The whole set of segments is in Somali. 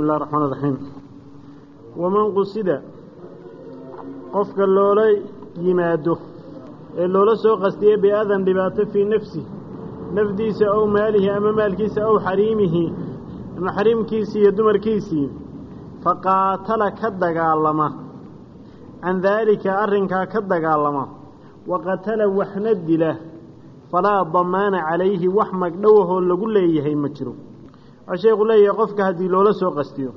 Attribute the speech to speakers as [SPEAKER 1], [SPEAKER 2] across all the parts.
[SPEAKER 1] bismi illahi raxmaan iraxiim waman qusida qofka loola yimaado ee loola soo qastiye biadan dhibaato fii nafsi nafdiisa ow maalihi ama maalkiisa ow xariimihi ama xariimkiisii iyo dumarkiisii faqaatala ka dagaalama. Can daalika arrinkaa ka dagaalama. Wa qatala waxna dila. Falaa damaana calayhi wax magdhowahoo lagu leeyahay ma jiro waxaa sheekhu leeyahay qofka haddii loola soo qastiyo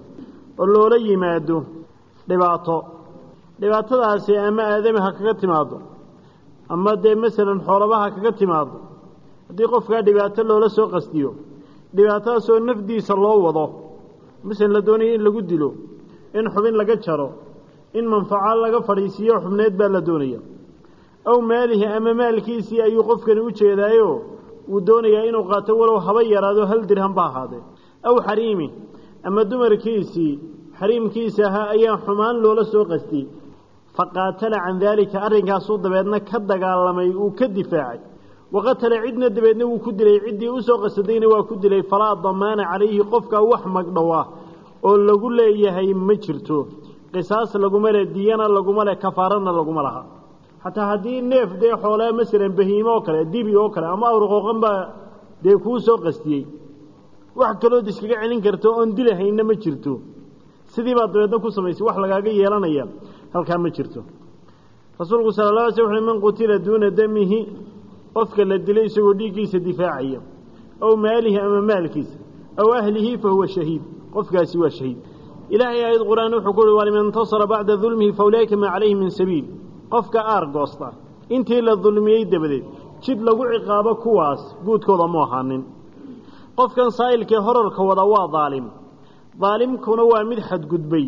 [SPEAKER 1] oo loola yimaado dhibaato. Dhibaatadaasi ama aadami ha kaga timaado ama dee masalan xoolaba ha kaga timaado haddii qofkaa dhibaato loola soo qastiyo dhibaatadaasoo nafdiisa loo wado masalan la doonayo in lagu dilo in xubin laga jaro in manfaco laga fadhiisiiyo xubneed baa la doonaya. Aw maalihi ama maalkiisii ayuu qofkani u jeedaayo uu doonayaa inuu qaato walow haba yaraado hal dirham ba ahaadee aw xariimi ama dumarkiisii xariimkiisa ahaa ayaa xumaan loola soo qastiyey faqaatala can daalika arrinkaasuu dabeedna ka dagaalamay uu ka difaacay. Waqatala cidna dabeedna wuu ku dilay ciddii u soo qasadayna waa ku dilay falaa damaana calayhi qofkaa wax magdhow ah oo lagu leeyahay ma jirto. Qisaas laguma leh diyana laguma leh kafaarana laguma laha. Xataa haddii neef dee xoolaa masalan bahiimo oo kale dibi oo kale ama awrqooqan baa dee kuu soo qastiyey wax kalood iskaga celin karto oon dilahayna ma jirto. Sidii baad dabeedna ku samaysay wax lagaaga yeelanaya halkaa ma jirto. Rasuulku sala la sl wuxu man qutila duuna damihi qofka la dilay isagoo dhiiggiisa difaacaya aw maalihi ama maalkiisa aw ahlihi fa huwa shahiid qofkaasi waa shahiid. Ilaahay aayad qur'aan wuxuu ku uhi waliman intasara bacda dulmihi fa ulaa'ika maa calayhi min sabiil. Qofka aar goosta intii la dulmiyey dabadeed jid lagu ciqaabo kuwaas guudkooda mu ahaanin qofkan saa'ilkee horarka wada waa daalim. Daalimkuna waa mid xadgudbay.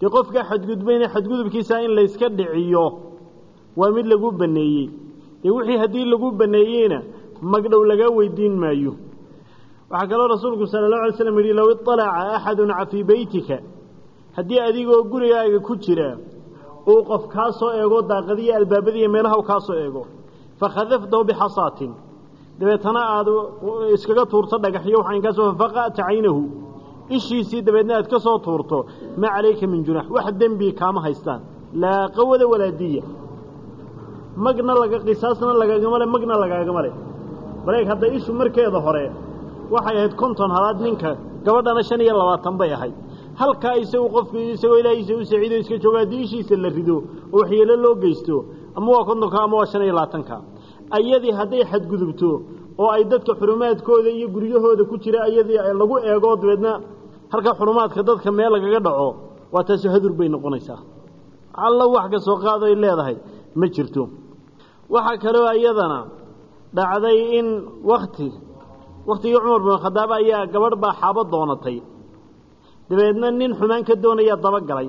[SPEAKER 1] Dee qofkaa xadgudbayna xadgudubkiisa in layska dhiciyo waa mid lagu banneeyey dee wixii haddii lagu banneeyeyna magdhow laga weydiin maayo. Waxaa kaloo rasuulku sala allahu alay slam yidhi low iطalaca axadun fii beytika haddii adigoo gurigaaga ku jira uu qof kaa soo eego daaqadiyo albaabadiiyo meelaha kaa soo eego fakhadaftahu bixasaatin dabeetana aada iskaga tuurto dhagaxyo waxaan kaasoo faqa'ta caynahu ishiisii dabeedna aad ka soo tuurto maa calayka min junax wax dembi kaama haystaan. Laa qawada walaa diya. Magna laga qisaasna lagagama le magna lagaagama le hadda ishu markeeda hore waxay ahayd konton halaad ninka gabadhana shan iyo labaatan bay ahayd. Halkaa isagu qofku isagoo ilaahiisa u saciido iska joogo haddii ishiisa la rido oo waxyeelo loo geysto ama waa kontonka ama waa shan iyo labaatanka ayadii hadday xadgudubto oo ay dadka xurumaadkooda iyo guryahooda ku jira ayadii lagu eego dabeedna halkaa xurumaadka dadka meel lagaga dhaco waa taasi hadur bay noqonaysaa. Alla wax ka soo qaaday leedahay ma jirto. Waxaa kaloo iyadana dhacday in wakti wakhtigii cumar bin khadaab ayaa gabadh baa xaabo doonatay. Dabeedna nin xumaan ka doonayaa dabagalay.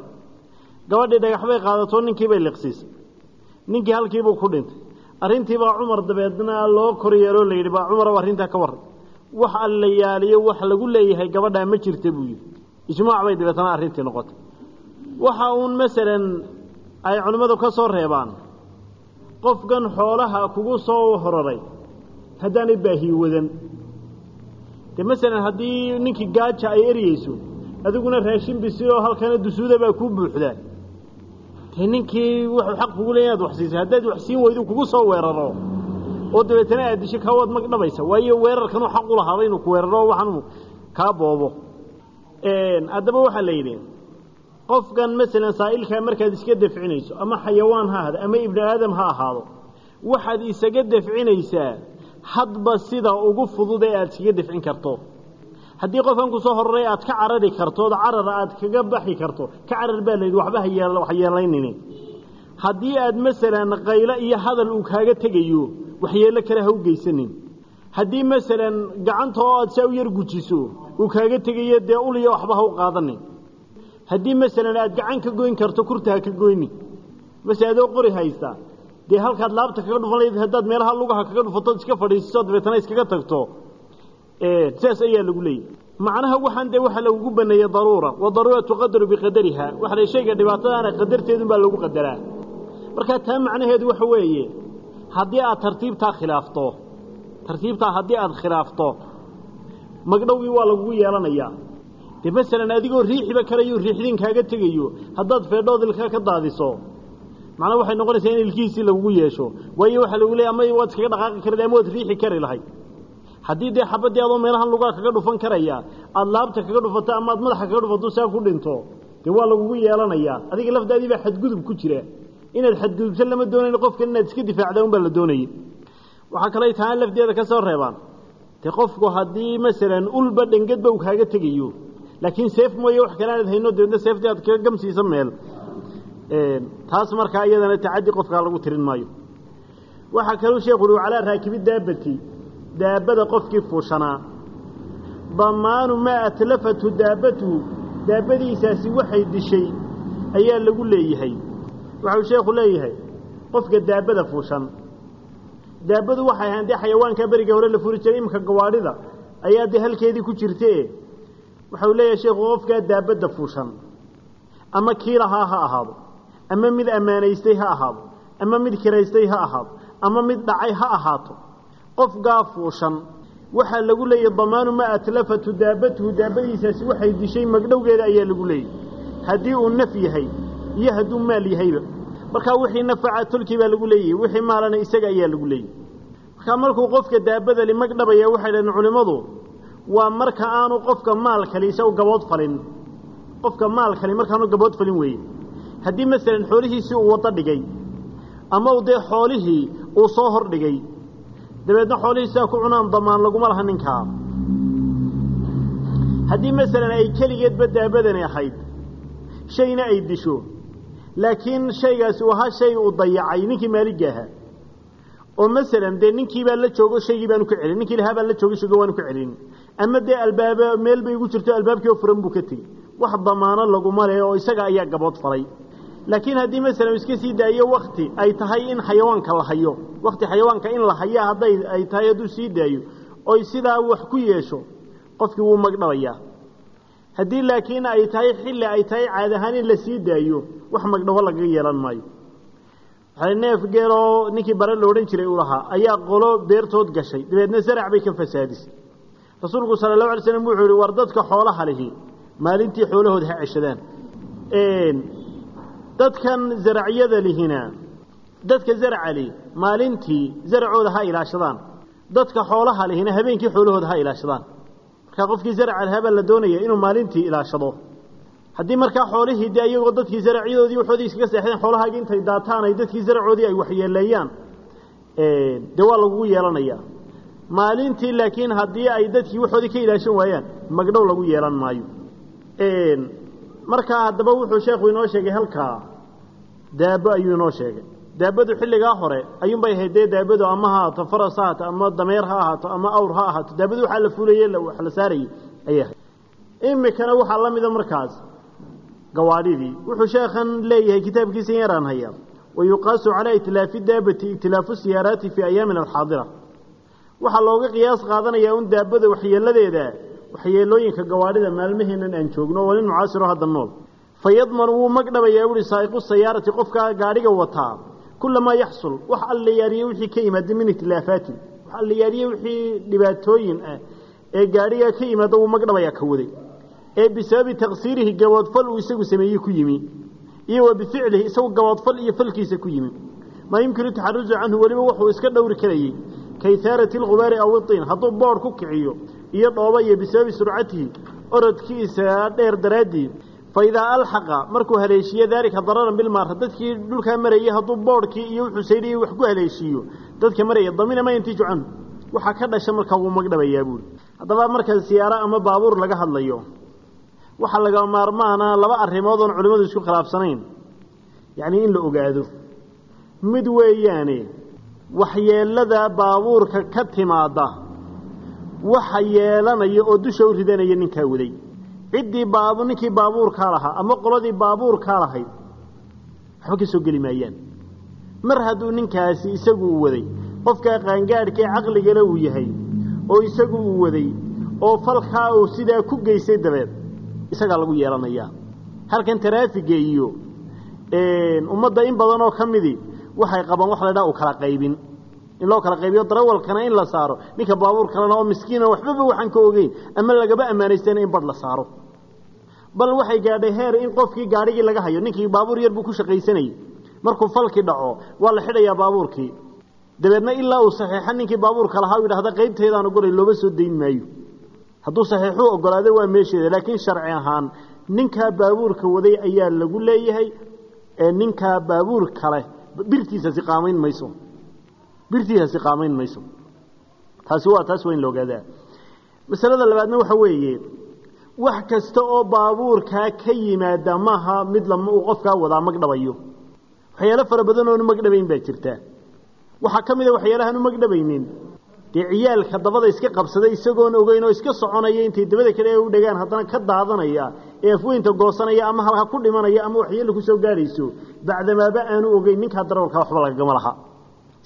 [SPEAKER 1] Gabadhii dhagax bay qaadato ninkii bay liqsiisay ninkii halkiibuu ku dhintay arrintiibaa cumar dabeedna loo kor yeeloo layidhi baa cumarow arrintaa ka warran. Wax alla yaaliyo wax lagu leeyahay gabadhaa ma jirta buu yidhi. Ijmaac bay dabeetana arrintii noqotay. Waxa uun masalan ay culimmadu ka soo reebaan qofkan xoolaha kugu soo hororay haddaanay baahiyi wadan. Dee masalan haddii ninkii gaaja ay eryeyso adiguna raashin bisiloo halkana dusuuda baa kuu buuxdaa ninkii wuxuu xaq kugu leeya inaad wax siisay. Haddaad wax siin weydu kugu soo weeraro oo dabeetana aad disho kaa waad mag dhabaysa waayo weerarkanuu xaq u lahaaba inuu ku weeraro oo waxaanu kaa boobo. Haddaba waxaa la yidhi qofkan masalan saa'ilkaa markaad iska dafcinayso ama xayawaan ha ahado ama ibni aadam ha ahaado waxaad isaga dafcinaysaa hadba sida ugu fudud ee aad iskaga dafcin karto haddii qofkan ku soo hororay aad ka carari karto ood carar aad kaga baxi karto ka carar baa layidhi waxba ha yeelaynini haddii aad masalan qaylo iyo hadal uu kaaga tegayo waxyeello kale ha u geysanin. Haddii masalan gacanta oo aad saa u yar gujiso uu kaaga tegayo dee uliya waxba ha u qaadanin. Haddii masalan aad gacan ka goyn karto kurta ha ka goyni. Mase adoo qori haysta dee halkaad laabta kaga dhufan layd haddaad meelaha lugaha kaga dhufatood iska fadhiisiso dabeetana iskaga tagto sidaas ayaa lagu leeyahy macnaha waxaan dee waxaa lagugu baneeyey daruura wadaruura tuqadaru biqadariha waxa la shayga dhibaatadaana qadarteedun baa lagu qadaraa. Markaa taa macnaheedu waxa weeye haddii aad tartiibtaa khilaafto tartiibtaa haddii aad khilaafto magdhowgii waa lagugu yeelanayaa. Dee masalan adigoo riixiba karayo riixdin kaaga tegayo haddaad feedhood ilkaa ka daadiso macnaa waxay noqonaysaa in ilkihiisii lagugu yeesho. Waayo waxaa lagu leeyay ama waad iskaga dhaqaaqi kari ama waad riixi kari lahayd haddii dee xabaddii adoo meelahan lugaa kaga dhufan karaya aada laabta kaga dhufato ama aad madaxa kaga dhufato saa ku dhinto dee waa lagugu yeelanayaa. Adiga lafdaadii xadgudub ku jira. Inaad xadgudubto lama doonayn qofkan inaad iska difaacda unbaa la doonayay. Waxaa kaley tahay lafdeeda ka soo reebaan. Dee qofku haddii masalan ulba dhengedba uu kaaga tegayo laakiin seef mooye wax kale aanad hayno dabeedna seeftii aad kaga gamsiisa meel. Taas markaa iyadana tacaddi qofkaa lagu tirin maayo. Waxaa kaluu sheekhu uhi calaa raakibi daabati daabada qofkii fuushanaa. Damaanu maa atlafatu daabatuhu daabadiisaasi waxay dishay ayaa lagu leeyahay. Waxau sheekhu leeyahay qofka daabada fuushan. Daabadu waxay ahaan dee xayawaankaa beriga hore la furi jiray iminka gawaadhida ayaa dee halkeedii ku jirte waxau leeyahay sheekhu qofkaa daabadda fuushan. Ama kii lahaa ha ahaado ama mid ammaanaystay ha ahaado ama mid kiraystay ha ahaado ama mid dhacay ha ahaato qofkaa fuushan. Waxaa lagu leeyahy damaanu maa atlafatu daabatuhu. Daabadiisaasi waxay dishay magdhowgeeda ayaa lagu leeyahy haddii uu naf yahay iyo hadduu maal yahayba. Markaa wixii nafaca tolkii baa lagu leeyahay wixii maalana isaga ayaa lagu leeyahy markaa markuu qofka daabadali magdhabaya waxay dhaheen culimmadu waa marka aanu qofka maalkali isagu gabood falin. Qofka maalkali markaanu gabood falin weeye. Haddii masalan xoolihiisii uu waddo dhigay ama dee xoolihii uu soo hor dhigay dabeedna xoolihiisaa ku cunaan damaan laguma laha ninkaa haddii masalan ay keligeedba daabadani ahayd shayna ay disho laakiin shaygaasi uu ahaa shay uu dayacay ninkii maaligga ahaa oo masalan dee ninkii baa la joogo shaygii baanu ka celin ninkii lahaa baa la joogo shaygo waanu ka celin. Ama dee albaaba meel bay ugu jirto albaabkii oo furan buu ka tegey wax damaano laguma leh oo isaga ayaa gabood falay laakiin haddii masalan iska sii daayo wakti ay tahay in xayawaanka la hayo. Wakti xayawaanka in la haya hadday ay tahay hadduu sii daayo oy sidaa wax ku yeesho qofkii wuu magdhabayaa haddii laakiin ay tahay xilli ay tahay caad ahaan in la sii daayo wax magdhabo lagaga yeelan maayo. Waxay neef geeloo ninkii bare la odhan jiray uu lahaa ayaa qolo beertood gashay. Dabeedna zarac bay ka fasaadisay. Rasuulku sala allahu alay slam wuxuu yihi war dadka xoolaha lihi maalintii xoolahooda ha ceshadaan dadkan zaracyada lihina dadka zaraca maalintii zaracooda ha ilaashadaan. Dadka xoolaha lihina habeenkii xoolahooda ha ilaashadaan. Markaa qofkii zaraca lahaa la doonaya inuu maalintii ilaashado. Haddii markaa xoolihii dee iyagoo dadkii zaracyadoodii waxoodii iskaga seexdeen xoolahaagii intay daataan ay dadkii zaracoodii ay waxyeeleeyaan dee waa lagugu yeelanayaa. Maalintii laakiin haddii ay dadkii waxoodii ka ilaashan waayaan magdhow lagu yeelan maayo markaa haddaba wuxuu sheekhu inoo sheegay halkaa daabo ayuu inoo sheegay. Daabadu xilligaa hore ayuunbay ahayd dee daabadu ama ha ahaato faras ha ahaato ama dameer ha ahaato ama awr ha ahaato daabadu waxaa la fuulaye wax la saarayey ayay ahayd imikana waxaa la mida markaas gawaadhidii. Wuxuu sheekhan leeyahay kitaabkiisa yaraan hayaa. Wayuqaasu calaa itlaafi daabati itlaafu siyaaraati fii ayaamin alxaadira. Waxaa looga qiyaas qaadanayaa un daabada waxyeeladeeda waxyeelooyinka gawaadhida maalmaheennan aan joogno oo nin mucaasiro hadda nool. Fa yadmanu wuu magdhabayaa buuhi saa'iqu sayaarati qofkaa gaadhiga wataa. Kulamaa yaxsul. Wax allayaariye wixii ka yimaada min itilaafaati wax allayaariye wixii dhibaatooyin ah ee gaadhiga ka yimaada wuu magdhabayaa ka waday. Ee bisababi taqsiirihi gaboodfal uu isagu sameeyey ku yimi iyo wa bificlihi isagu gaboodfal iyo falkiisa ku yimi. Maa yumkinu taxarusu canhu weliba wuxuu iska dhowri karayey kayhaarati alkhubaari aw itiin hadduu boodh ku kiciyo iyo dhooba iyo bisababi surcatihi orodkiisa dheer daraaddii fa idaa alxaqa markuu haleeshiiyo daalika dararan bilmaara dadkii dhulkaa marayey hadduu boodhkii iyo wuxuu saydhiyey wax ku haleeshiiyo dadka maraya damina ma yantiiju waxaa ka dhasha markaa wuu magdhabayaa buuri haddaba marka siyaaro ama baabuur laga hadlayo waxaa laga maarmaana laba arrimood oon culimmadu isku khilaafsanayn. Yacnii in la ogaado mid weeyaane waxyeelada baabuurka ka timaadda waxa yeelanaya oo dusha u ridanaya ninkaa waday. Ciddii baab ninkii baabuurkaa lahaa ama qoladii baabuurkaa lahayd waxba ka soo geli maayaan. Mar hadduu ninkaasi isagu u waday qofkaa qaangaadhkaee caqligale uu yahay oo isagu uu waday oo falkaa uu sidaa ku geystay dabeed isagaa lagu yeelanayaa. Halkan taraafiga iyo ummadda in badan oo ka midi waxay qabaan wax la ydhaha u kala qaybin in loo kala qaybiyo darawalkana in la saaro. Ninka baabuur kalena oo miskiina waxbaba waxaan ka ogeyn ama lagaba ammaanaystayna in badh la saaro. Bal waxay gaadhay heer in qofkii gaadhigii laga hayo ninkii baabuur yar buu ku shaqaysanayey markuu falkii dhaco waa la xidhayaa baabuurkii. Dabeedna ilaa uu saxiixa ninkii baabuurka lahaa u yidhahda qaybtaydaanu goray looba soo dayn maayo. Hadduu saxiixuu ogolaado waa meesheeda. Laakiin sharci ahaan ninkaa baabuurka waday ayaa lagu leeyahay ee ninkaa baabuur kale birtiisasi qaamayn mayso birtiisasi qaamayn mayso. Taasi waa taas waa in masalada labaadna waxa weeye wax kasta oo baabuurkaa ka yimaada maaha mid lama uu qofkaa wadaa magdhabayo waxyaalo fara badan oonu magdhabayn baa jirta. Waxaa ka mid a waxyaalahaan u magdhabaynin dee ciyaalka dabada iska qabsaday isagoon ogeyn oo iska soconaya intay dabada kale u dhagaan haddana ka daadanaya ee afweynta goosanaya ama halka ku dhimanaya ama waxyeelo ku soo bacdamaaba aanu ogeyn ninkaa darawalka waxba lagagama laha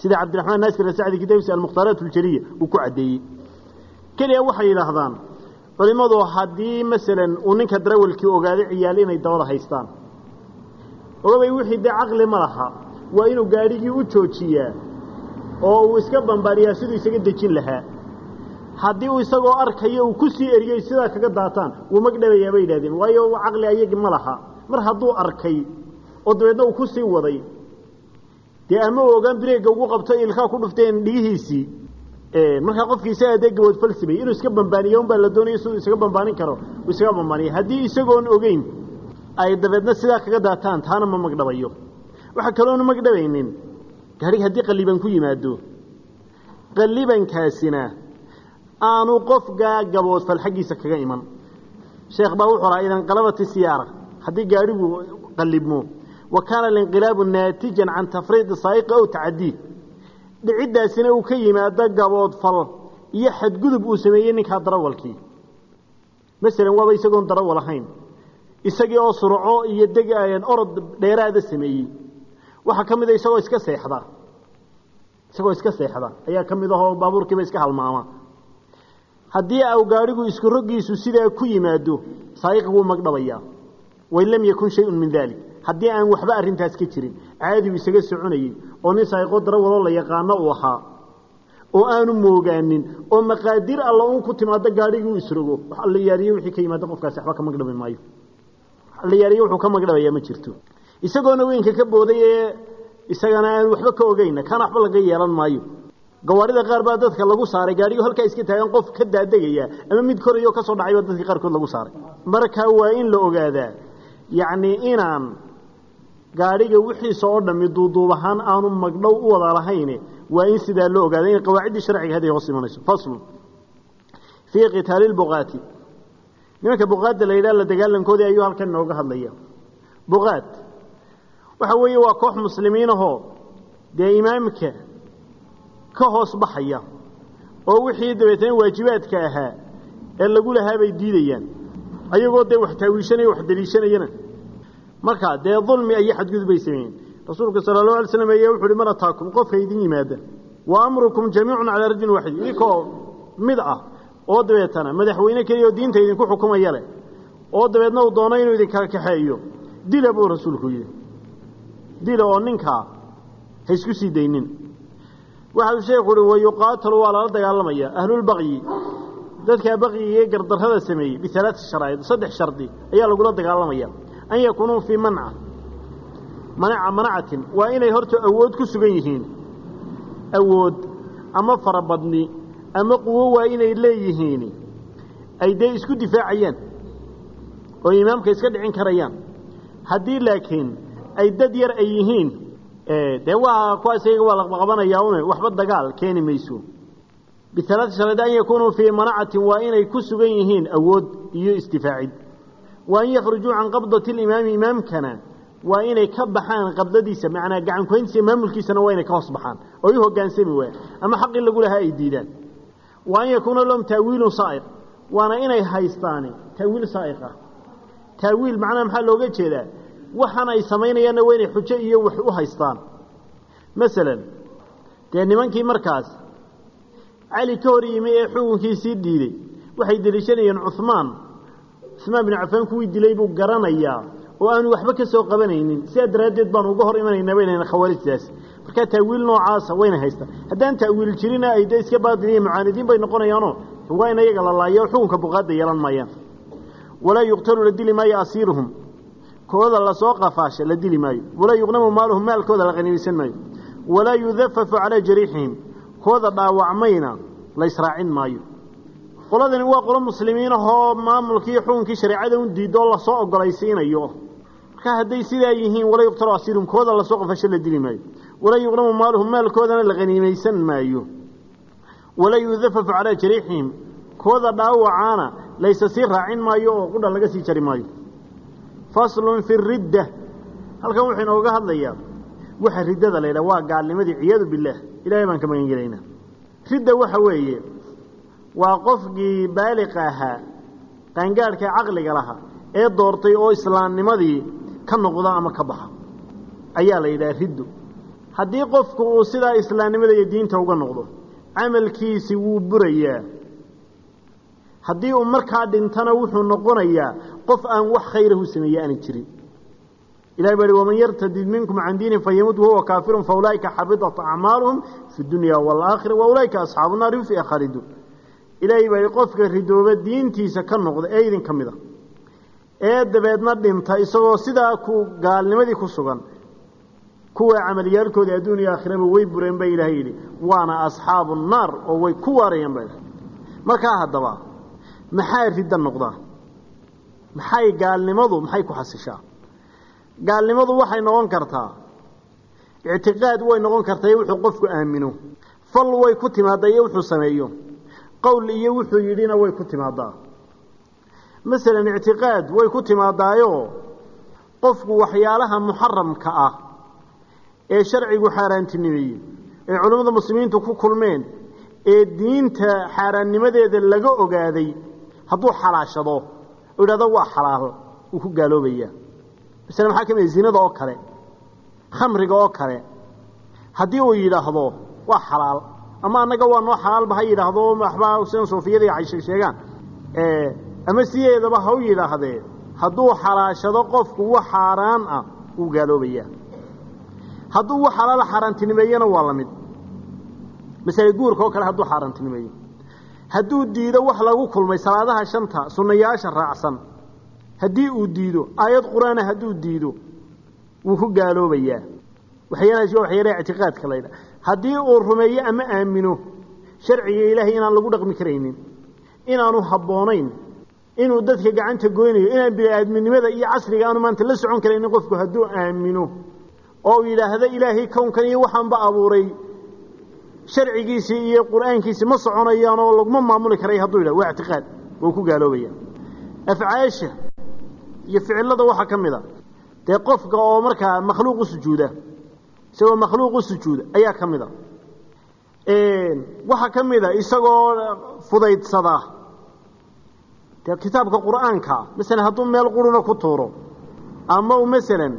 [SPEAKER 1] sida cabdiraxmaan naasir asacdi kitaabkiisa almukhtaaraat uljariya uu ku caddeeyey keliya waxay yidhaahdaan culimmadu haddii masalan uu ninka darawalkii ogaaday ciyaal inay dabada haystaan ogabay wixii dee caqli ma laha waa inuu gaadhigii u joojiyaa oo uu iska bambaariyaa siduu isaga dejin lahaa. Haddii uu isagoo arkayo uu ku sii eriyey sidaa kaga daataan wuu magdhabayaa bay yidhahdeen waayo caqli ayagi ma laha. Mar hadduu arkay oo dabeedna uu ku sii waday dee ama ogaan bireega ugu qabto ilkaa ku dhufteen dhigihiisii markaa qofkii isagaa dee gabood falsibay inuu iska bambaaniyo unbaa la doonaya siduu isaga bambaanin karo uu isaga bambaaniya haddii isagoon ogeyn ay dabeedna sidaa kaga daataan taana ma magdhabayo. Waxaa kaloonu magdhabaynin gaadhigi haddii qalliban ku yimaado. Qallibankaasina aanu qofkaa gaboodfal xaggiisa kaga iman. Sheekh baa wuxuu lahaa idan qalabati siyaara haddii gaadhigu qallibmo kaana alinqilaabu naatijan can tafriidi saa'iqi ow tacadii dhiciddaasina uu ka yimaado gaboodfal iyo xadgudub uu sameeyey ninkaa darawalkii. Masalan waaba isagoon darawal ahayn. Isagii oo surco iyo deg orod dheeraada sameeyey. Waxaa ka mid a isagoo iska seexda. Isagoo iska seexda. Ayaa ka mid ahoo baabuurkiiba iska halmaama. Haddii au gaadhigu isku roggiisu sidaa ku yimaado saa'iqi wuu magdhabayaa. Wain haddii aan waxba arrintaas ka jirin caadigu isaga soconayey oo nin saa'iqoo darawaloo la yaqaano uu ahaa oo aanu moogaanin oo maqaadir alla uun ku timaado gaadhigii u isrogo wax alla yaariyo wixii ka yimaado qofkaasi waxba ka magdhabi maayo. Alla yaariyo wuxuu ka magdhabayaa ma jirto. Isagoona weynka ka booday ee isagana aan waxba ka ogeyna kana waxba laga yeelan maayo. Gawaarida qaar baa dadka lagu saaray gaadhigu halkaa iska taagan qof ka daadegaya ama mid korayo ka soo dhacayba dadka qaarkood lagu saaray. Marka waa in la ogaadaa yacni inaan gaadhiga wixiisa oo dhammi duuduub ahaan aanu magdhow u wada lahayn waa in sidaa loo ogaada in qawaaciddii sharciga haday hoos imanayso. Faslu fii qitaali lbuqaati nimanka buqaadda la yidhaha la dagaalankoodii ayuu halkan inooga hadlaya buqaad. Waxa weeye waa koox muslimiin ahoo dee imaamka ka hoos baxaya oo wixii dabeetana waajibaadka ahaa ee lagu lahaa bay diidayaan. Ayagoo dee wax taawiishanaya wax daliishanayana markaa dee dulmi iyo xadgudub bay sameeyeen. Rasuulka sala allahu alay slam ayaa wuxu uhi man ataakum qofka idin yimaada. Wa amrukum jamiicun calaa rajulin waaxid idinkoo mid ah oo dabeetana madaxweyne keliya oo diinta idinku xukumaya leh oo dabeedna uu doono inuu idinkala kaxeeyo. Dila buu rasuulku yidhi. Dila oo ninkaa ha isku sii daynin. Waxau sheekhu uhi wayuqaatalu waa lala dagaalamaya. Ahlulbaqyi dadkaa baqyiga iyo gardarrada sameeyey bialaati sharaa'id saddex shardi ayaa lagula dagaalamaya an yakuunuu fii manca manaca manacatin waa inay horta awood ku sugan yihiin awood ama farabadni ama quwo waa inay leeyihiin ay dee isku difaacayaan oo imaamka iska dhicin karayaan haddii laakiin ay dad yar ay yihiin dee waa kuwaas iyaga waa laqaqabanayaa une waxba dagaal keeni mayso bialaati wa an yakhrujuu can qabdati limaami imaamkana waa inay ka baxaan qabdadiisa macnaa gacankuhayntiisa maamulkiisana waa inay ka hoos baxaan oo u hogaansami waayaan ama xaqii lagu lahaa ay diidaan wa an yakuuna lahum taawiilun saa'iq waana inay haystaani taawiil saa'iq ah taawiil macnaha maxaa looga jeedaa waxaan ay samaynayaanna waa inay xujo iyo wax u haystaan masalan dee nimankii markaas cali ka hor cuhmaan binu cafaan kuwii dilay buu garanayaa oo aanu waxba ka soo qabanaynin. Sidaa daraaddeed baanu uga hor imanaynaa baynayna khawaarijtaas. Markaa taawiil noocaasa wayna haystaan haddaan taawiil jirina ay dee iska baadiliya mucaanidiin bay noqonayaanoo? Waa in iyaga la laayo xukunka buqaadda yeelan maayaan. Walaa yuqtalu la dili maayo asiiruhum. Kooda la soo qafaasha la dili maayo. Walaa yuqnamu maaluhum maalkooda la qaniimaysan maayo. Walaa yudafafu calaa jariixihim. Kooda dhaawacmayna la israacin maayo qoladani waa qolo muslimiin ahoo maamulkii xukunkii shareecada u diidoo la soo ogolaysiinayo marka hadday sidaa yihiin walaa yuqtalu asiiruhum kooda la soo qafasho la dili maayo. Walaa yuqnamu maaluhum maalkoodana la qaniimaysan maayo. Walaa yudafafu calaa jariixihim kooda dhaawacaana laysa sii raacin maayo oo qudha laga sii jari maayo. Faslun fi ridda. Halkan wuxuu inooga hadlayaa waxa riddada la yidhaha waa gaalnimadii ciyaadu billaah ilaahay baan ka magan ridda waxa weeye waa qofkii baaliqa ahaa qaangaadhka caqliga lahaa ee doortay oo islaamnimadii ka noqda ama ka baxa. Ayaa la yidhaha riddo haddii qofku uu sidaa islaamnimada iyo diinta uga noqdo camalkiisi wuu burayaa. Haddii uu markaa dhintana wuxuu noqonayaa qof aan wax khayrahu sameeye aanay jirin. Ilahi baa hi waman yartadid minkum can diinin fayamut wahuwa kaafirun faulaa'ika xabidat acmaaluhum fi dunya waalaakhira ilaahay hi qofka ridooba diintiisa ka noqda ee idin ka mid a ee dabeedna dhinta isagoo sidaa ku gaalnimadii ku sugan kuwa camaliyaalkooda adduun iyo aakhiraba way bureen baa ilaahay yidhi waana asxaabu naar oo way ku waarayaan baa markaa haddaba maxaa ridda noqdaa maxay gaalnimadu maxay ku xasishaa? Gaalnimadu waxay noqon kartaa ictiqaad way noqon kartaa iyo wuxuu qofku aamino. Fal way ku timaadaa iyo wuxuu sameeyo qowl iyo wuxuu yidhina way ku timaadaa masalan ictiqaad way ku timaadaayo qofku waxyaalaha muxaramka ah ee sharcigu xaaraantinimeeyey ee culimmada muslimiintu ku kulmeen ee diinta xaaraannimadeeda laga ogaaday hadduu xalaashado oo yidhahdo waa xalaal wuu ku gaaloobayaa. Masale maxaa ka mid zinada oo kale khamriga oo kale haddii uu yidhaahdo waa xalaal ama annaga waa noo xalaalba ha yidhaahdo waxbaa sidan suufiyada iyo cayshe sheegaan. Ama sideedaba ha u yidhaahdee hadduu xalaashado qofku wax xaaraan ah wuu gaaloobayaa. Hadduu wax xalaala xaaraantinimeeyana waa la mid. Masale guurka oo kale hadduu xaaraantinimeeyo. Hadduu diido wax lagu kulmay salaadaha shanta sunnayaasha raacsan haddii uu diido aayad qur'aana hadduu diido wuu ku gaaloobayaa. Waxyaalahaas waa waxyaalaha ictiqaadka la ydhaha haddii uu rumeeyo ama aamino sharciga ilaahay inaan lagu dhaqmi karaynin inaanu habboonayn inuu dadka gacanta goynayo inaan bini-aadminimada iyo casriga aanu maanta la socon karaynin qofku hadduu aamino oo uu yidhaahdo ilaahay kownkan iyo waxaanba abuuray sharcigiisii iyo qur'aankiisii ma soconayaan oo laguma maamuli karay hadduu yidhah waa ictiqaad wuu ku gaaloobaya afcaasha iyo ficilada waxaa ka mid a dee qofka oo markaa makhluuq u sujuuda isagoo makhluuq u sujuuda ayaa ka mid a. Waxaa ka mid a isagoo fudaydsada dee kitaabka qur'aanka masalan hadduu meel quruna ku tuuro ama uu masalan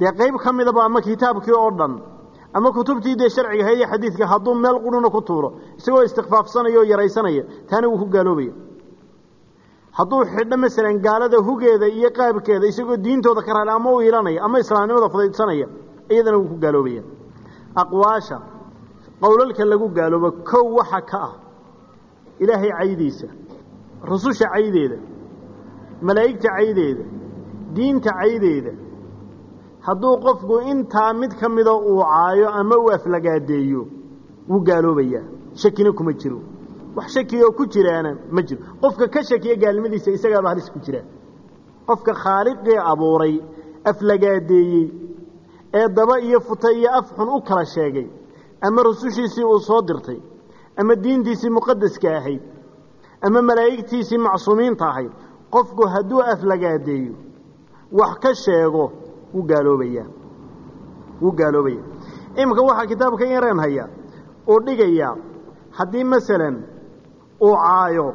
[SPEAKER 1] dee qayb ka midaba ama kitaabkii oo dhan ama kutubtii dee sharciga ahayd iyo xadiidka hadduu meel quruna ku tuuro isagoo istikfaafsanaya oo yaraysanaya taana wuu ku gaaloobaya hadduu xidho masalan gaalada hugeeda iyo qaabkeeda isagoo diintooda ka raali ama u ilanaya ama islaamnimada fudaydsanaya iyadana wuu ku gaaloobaya aqwaasha qowlalka lagu gaaloobo kow waxa ka ah ilaahay caydiisa rususha caydeeda malaa'igta caydeeda diinta caydeeda hadduu qofku intaa mid ka mida uu caayo ama uu aflagaadeeyo wuu gaaloobayaa. Shakina kuma jiro. Wax shakioo ku jiraana ma jiro. Qofka ka shakiya gaalnimadiisa isagaaba halis ku jira. Qofka khaaliqii abuuray aflagaadeeyey ee daba iyo futa iyo af xun u kala sheegay ama rusushiisii uu soo dirtay ama diintiisii muqadaska ahayd ama malaa'igtiisii macsuumiinta ahayd qofku hadduu aflagaadeeyo wax ka sheego wuu gaaloobayaa. Wuu gaaloobaya iminka waxaa kitaabka yareen haya uu dhigayaa haddii masalan uu caayo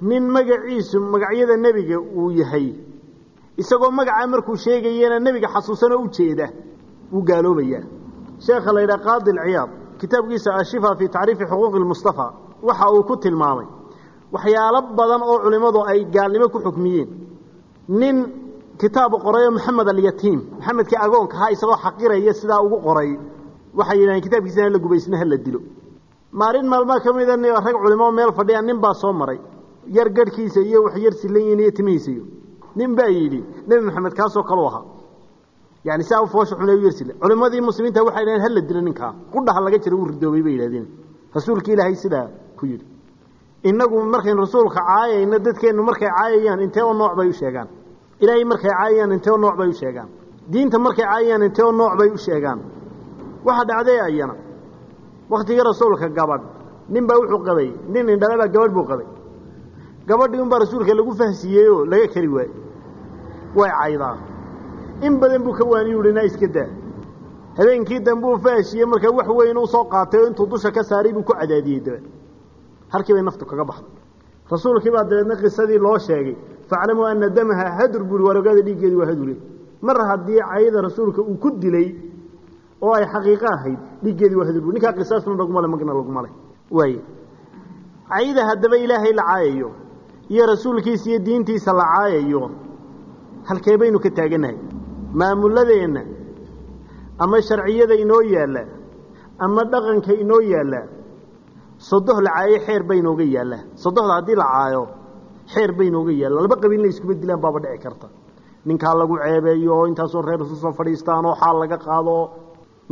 [SPEAKER 1] nin magaciisu magacyada nebiga uu yahay isagoo magacaa markuu sheegayana nebiga xasuusanoo u jeeda wuu gaaloobayaa sheekha la yidhaha qaadi alciyaad kitaabkiisa ashifa fii tacriifi xuquuqi lmustafa waxa uu ku tilmaamay waxyaalo badan oo culimmadu ay gaalnimo ku xukmiyeen. Nin kitaabu qorayo maxamed alyatiim maxamedkii agoonka ahaa isagoo xaqiraya sidaa ugu qoray. Waxay yidhahdeen kitaabkiisana la gubaysna ha la dilo. Maalin maalmaa ka mida rag culimo meel fadhiya nin baa soo maray. Yar garhkiisa iyo wax yar silan iyo timihiisa iyo. Nin baa yidhi nebi maxamed kaasoo kaleu ahaa yani u foosha xun u yarsile culimmadii muslimiinta waxay dhaheen hala dilo ninkaa qudhaha laga jira uu ridoobay bay yidhahdeen. Rasuulka ilaahay sidaa ku yidhi. Innagu markaynu rasuulka caayayno dadkeennu markay caayayaan intee oo nooc u sheegaan. Ilaahay markay caayayaan intee oo nooc u sheegaan. Diinta markay caayayaan intee oo nooc u sheegaan. Waxa dhacday ayana. Waktigii rasuulka gabadh nin baa wuxuu qabay nin indhalebaa gabadh buu qabay. Gabadhii unbaa rasuulka lagu fahsiiyey laga kari waayey. Way caydaa in badan buu ka waaniyu hi naa iska daa. Habeenkii dambe uu fahshiiyey markaa wax weyn u soo qaatay intuu dusha ka saaray buu ku cadaadiyey dabe halkii bay naftu kaga baxday. Rasuulkii baa dabeedna qisadii loo sheegay faclamuu ana damaha hadur buuri warogaada dhiiggeedi waa hadure mar haddii cayda rasuulka uu ku dilay oo ay xaqiiqo ahayd dhiiggeedii waa hadur buri ninkaa qisaasna laguma le magna laguma le waaye cayda haddaba ilaahay la caayayo iyo rasuulkiisa iyo diintiisa la caayayo halkee baynu ka taagannahay maamuladeenna ama sharciyada inoo yaalla ama dhaqanka inoo yaalla sodoh la caayo xeer ba inooga yaallaa sodohda haddii la caayo xeer ba inooga yaalla. Laba qabiilna iskuba dilaan baaba dhici karta. Ninkaa lagu ceebeeyo oo intaasoo reer isu soo fadhiistaan oo xaal laga qaado.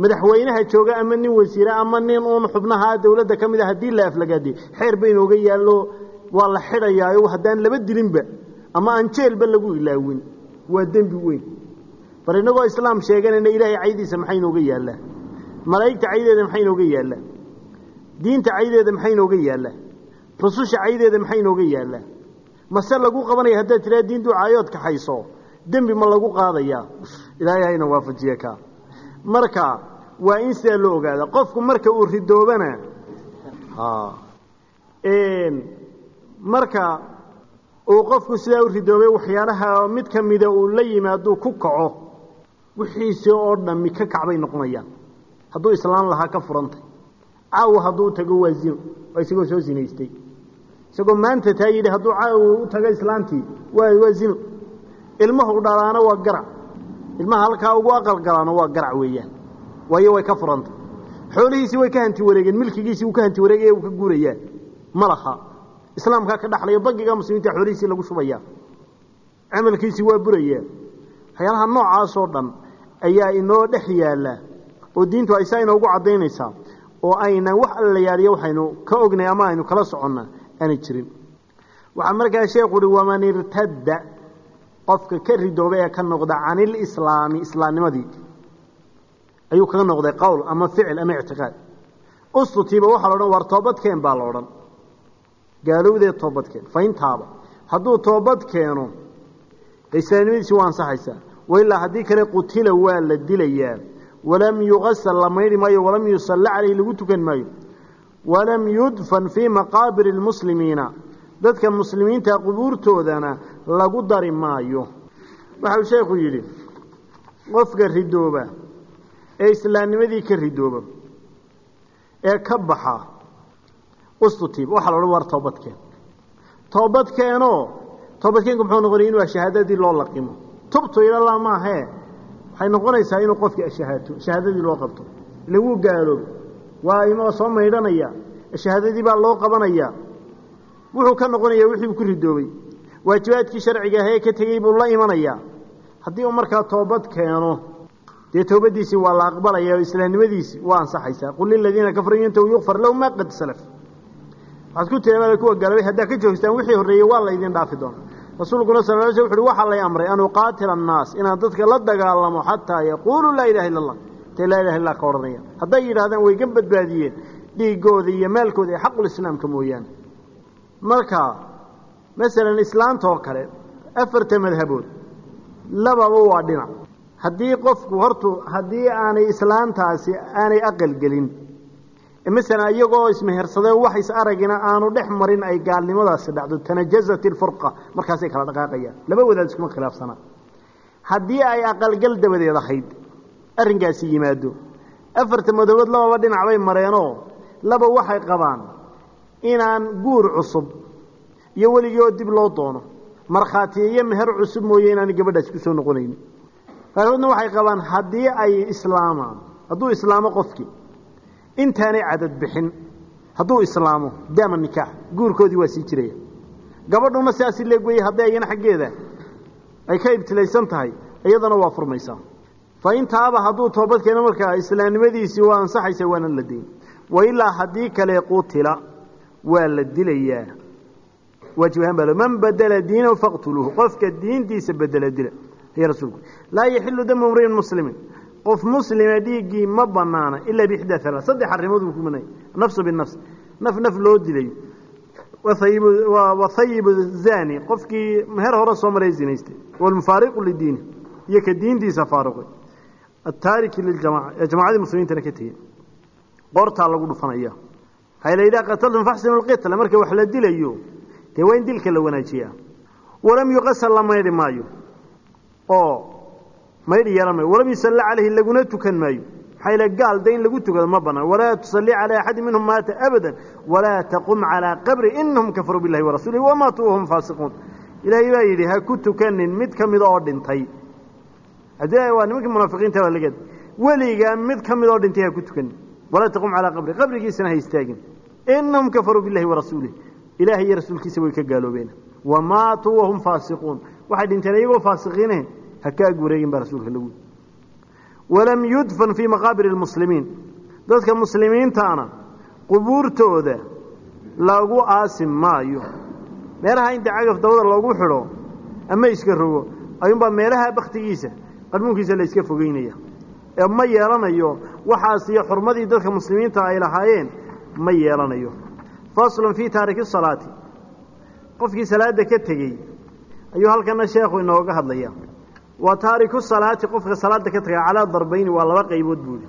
[SPEAKER 1] Madaxweynaha jooga ama nin wasiire ama nin uun xubnaha dawladda ka mid a haddii la aflagaadi xeer ba inooga yaallo. Waa la xidhayaayo haddaan laba dilinba ama aan jeelba lagu ilaawin. Waa dembi weyn bar innagoo islaam sheeganayna ilaahay caydiisa maxaa inooga yaallaa malaa'igta caydeeda maxaa inooga yaallaa diinta caydeeda maxaa inooga yaallaa rususha caydeeda maxaa inooga yaallaa mase lagu qabanaya haddaad tiraa diintuu caayood kaxayso dembi ma lagu qaadayaa ilaahay hayna waafajiye ka. Marka waa in sidaa loo ogaada. Qofku marka uu ridoobana marka uu qofku sidaa u ridoobay waxyaalaha mid ka mida uu la yimaaduu ku kaco wixiisi oo dhammi ka kacbay noqonayaan. Hadduu islaan lahaa ka furantay. Caawa hadduu tago waa zino waa isagoo soo sinaystay isagoo maanta taa yidhi hadduu caawa u tago islaantii waa waa zino ilmaha u dhalaana waa garac ilmaha halkaa ugu aqalgalaana waa garac weeyaan. Waayo way ka furantay. Xoolihiisii way ka hanti wareegeen milkigiisii uu ka hanti wareegaya uu ka guurayaa ma laha. Islaamkaa ka dhaxlaya bangiga muslimiinta xoolihiisii lagu shubaya camalkiisii waa buraya waxyaalaha noocaasoo dhan ayaa inoo dhex yaalla oo diintu ay saa inoogu caddaynaysaa oo aynan wax alla yaaliyo waxaynu ka ognay ama aynu kala soconna aanay jirin. Waxaa markaa sheekhu uhi waman irtadda qofka ka ridoobay ee ka noqda can islaamnimadii. Ayuu kaga noqday qowl ama ficil ama ictiqaad. Ustutiiba waxaa la odhan waar toobadkeen baa la odhan. Gaalowdee toobadkeen faintaaba hadduu toobad keeno islaamnimadiisi waa ansaxaysaa wailaa haddii kale qutila waa la dilayaa. Walam yuqasal la maydhi maayo walam yusalla calayhi lagu tukan maayo. Walam yudfan fii maqaabiri lmuslimiina dadka muslimiinta qubuurtoodana lagu dari maayo. Waxau sheekhu yidhi qofka ridooba ee islaamnimadii ka ridooba ee ka baxa ustutiib waxaa la odhan waar toobadkeen. Toobadkeenoo toobadkeenku muxuu noqonaya inuu shahaadadii loo laqimo tubtu ilallah maahee waxay noqonaysaa inuu qofkii ashahaato shahaadadii loo qabto. Ila wuu gaaloob waa imoo soo maydhanaya shahaadadii baa loo qabanaya. Wuxuu ka noqonaya wixii uu ku ridoobay. Waajibaadkii sharciga ahee ka tegey buu la imanayaa haddii uu markaa toobad keeno dee toobadiisii waa la aqbalaya o islaamnimadiisii waa ansaxaysaa. Qul liladiina kafaruu yantahu yukfar lahu maa qad salaf. Waxaad ku tiraa kuwa gaaloobay haddaa ka joogstaan wixii horreeyey waa la idin dhaafi doona rasuulkuna sal l sl wuxu uhi waxaa lay amray an uqaatila annaas inaan dadka la dagaalamo xataa yaquuluu laa ilaha illa allah intay laa ilaha illah ka odhanayaan hadday yidhahdaan way ka badbaadiyeen dhiigooda iyo maalkooda ee xaqulislaamka mooyaane marka masalan islaanta oo kale afarta madhabood lababa waa dhinac. Haddii qofku hortu haddii aanay islaantaasi aanay aqalgelin masalan iyagoo ismehersadee wax is aragina aanu dhex marin ay gaalnimadaasi dhacdo. Tanajazat ilfurqa markaasay kala dhaqaaqayaan laba wadaad iskuma khilaafsanaa haddii ay aqalgal dabadeed ahayd arrinkaasi yimaado. Afarta madoobood lababa dhinac bay mareenoo laba waxay qabaan inaan guur cusub iyo weligii oo dib loo doono. Markhaatiya iyo meher cusub mooye inaanay gabadhaasi ku soo noqonaynin qaarkoodna waxay qabaan haddii ay islaamaan hadduu islaamo qofkii intaanay cadad bixin. Hadduu islaamo daama nikaax guurkoodii waa sii jiraya gabadhuna sidaasi leegweye hadday ayana xaggeeda. Ay ka ibtilaysan tahay iyadana waa furmaysaa fa intaaba hadduu toobad keeno markaa islaamnimadiisii waa ansaxaysa waana la dayn wa ilaa haddii kale qutila waa la dilayaa waajib ahaan baa man badala diinahu faqtuluuhu. Qofka diintiisa bedela dila. Ayaa rasuulku laa yaxilu damu mriin muslimin qof muslima dhiiggii ma banaana ilaa bixdaa ala saddex arrimood buu ku manay. Nafsu binafs naf naf loo dilayo wahayibu zani qofkii meher hore soo maray zinaystay. Walmufaariqu lidiini iyo ka diintiisa faaruqay. Ataariki liljamaca ee jamacadii muslimiintana ka tegey qortaa lagu dhufanaya waxaa la yidhaha qataltum faxsinu lqitla marka wax la dilayo dee waa in dilka la wanaajiyaa. Walam yuqasal la maydhi maayo. Oo maydhi yeelan maayo walam yusalla calayhi laguna tukan maayo. Maxaa ila gaal de in lagu tukado ma banaan walaa tusalli calaa axadi minhum maata abada walaa taqum calaa qabri inahum kafaruu billahi warasuulihi wamaatuu wahum faasiquun. Ilaahay baa yidhi ha ku tukanin mid ka mida oo dhintay. Haddii waa nimankii munaafiqiinta baa lageed weligaa mid ka mid oo dhintay ha ku tukanin. Walaa taqum calaa qabri qabrigiisana ha istaagin. Inahum kafaruu billahi warasuulihi ilaahay iyo rasuulkiisa way ka gaaloobeen. Wamaatuu wahum faasiquun. Waxay dhinteen iyagoo faasiqiine ha ka ag wareegin baa rasuulka lagu walam yudfan fii maqaabir lmuslimiin dadka muslimiintaana qubuurtooda lagu aasi maayo. Meelaha inta cagaf dabada loogu xidho ama iska rogo ayuunbaa meelaha baktigiisa qarmuunkiisa la iska fogeynaya. Ee ma yeelanayo waxaas iyo xurmadii dadka muslimiinta ay lahaayeen ma yeelanayo. Faslun fii taariki salaati. Qofkii salaada ka tegey ayuu halkana sheekhu inooga hadlaya waa taariku salaati qofka salaada ka taga calaa darbayni waa laba qaybood buuhi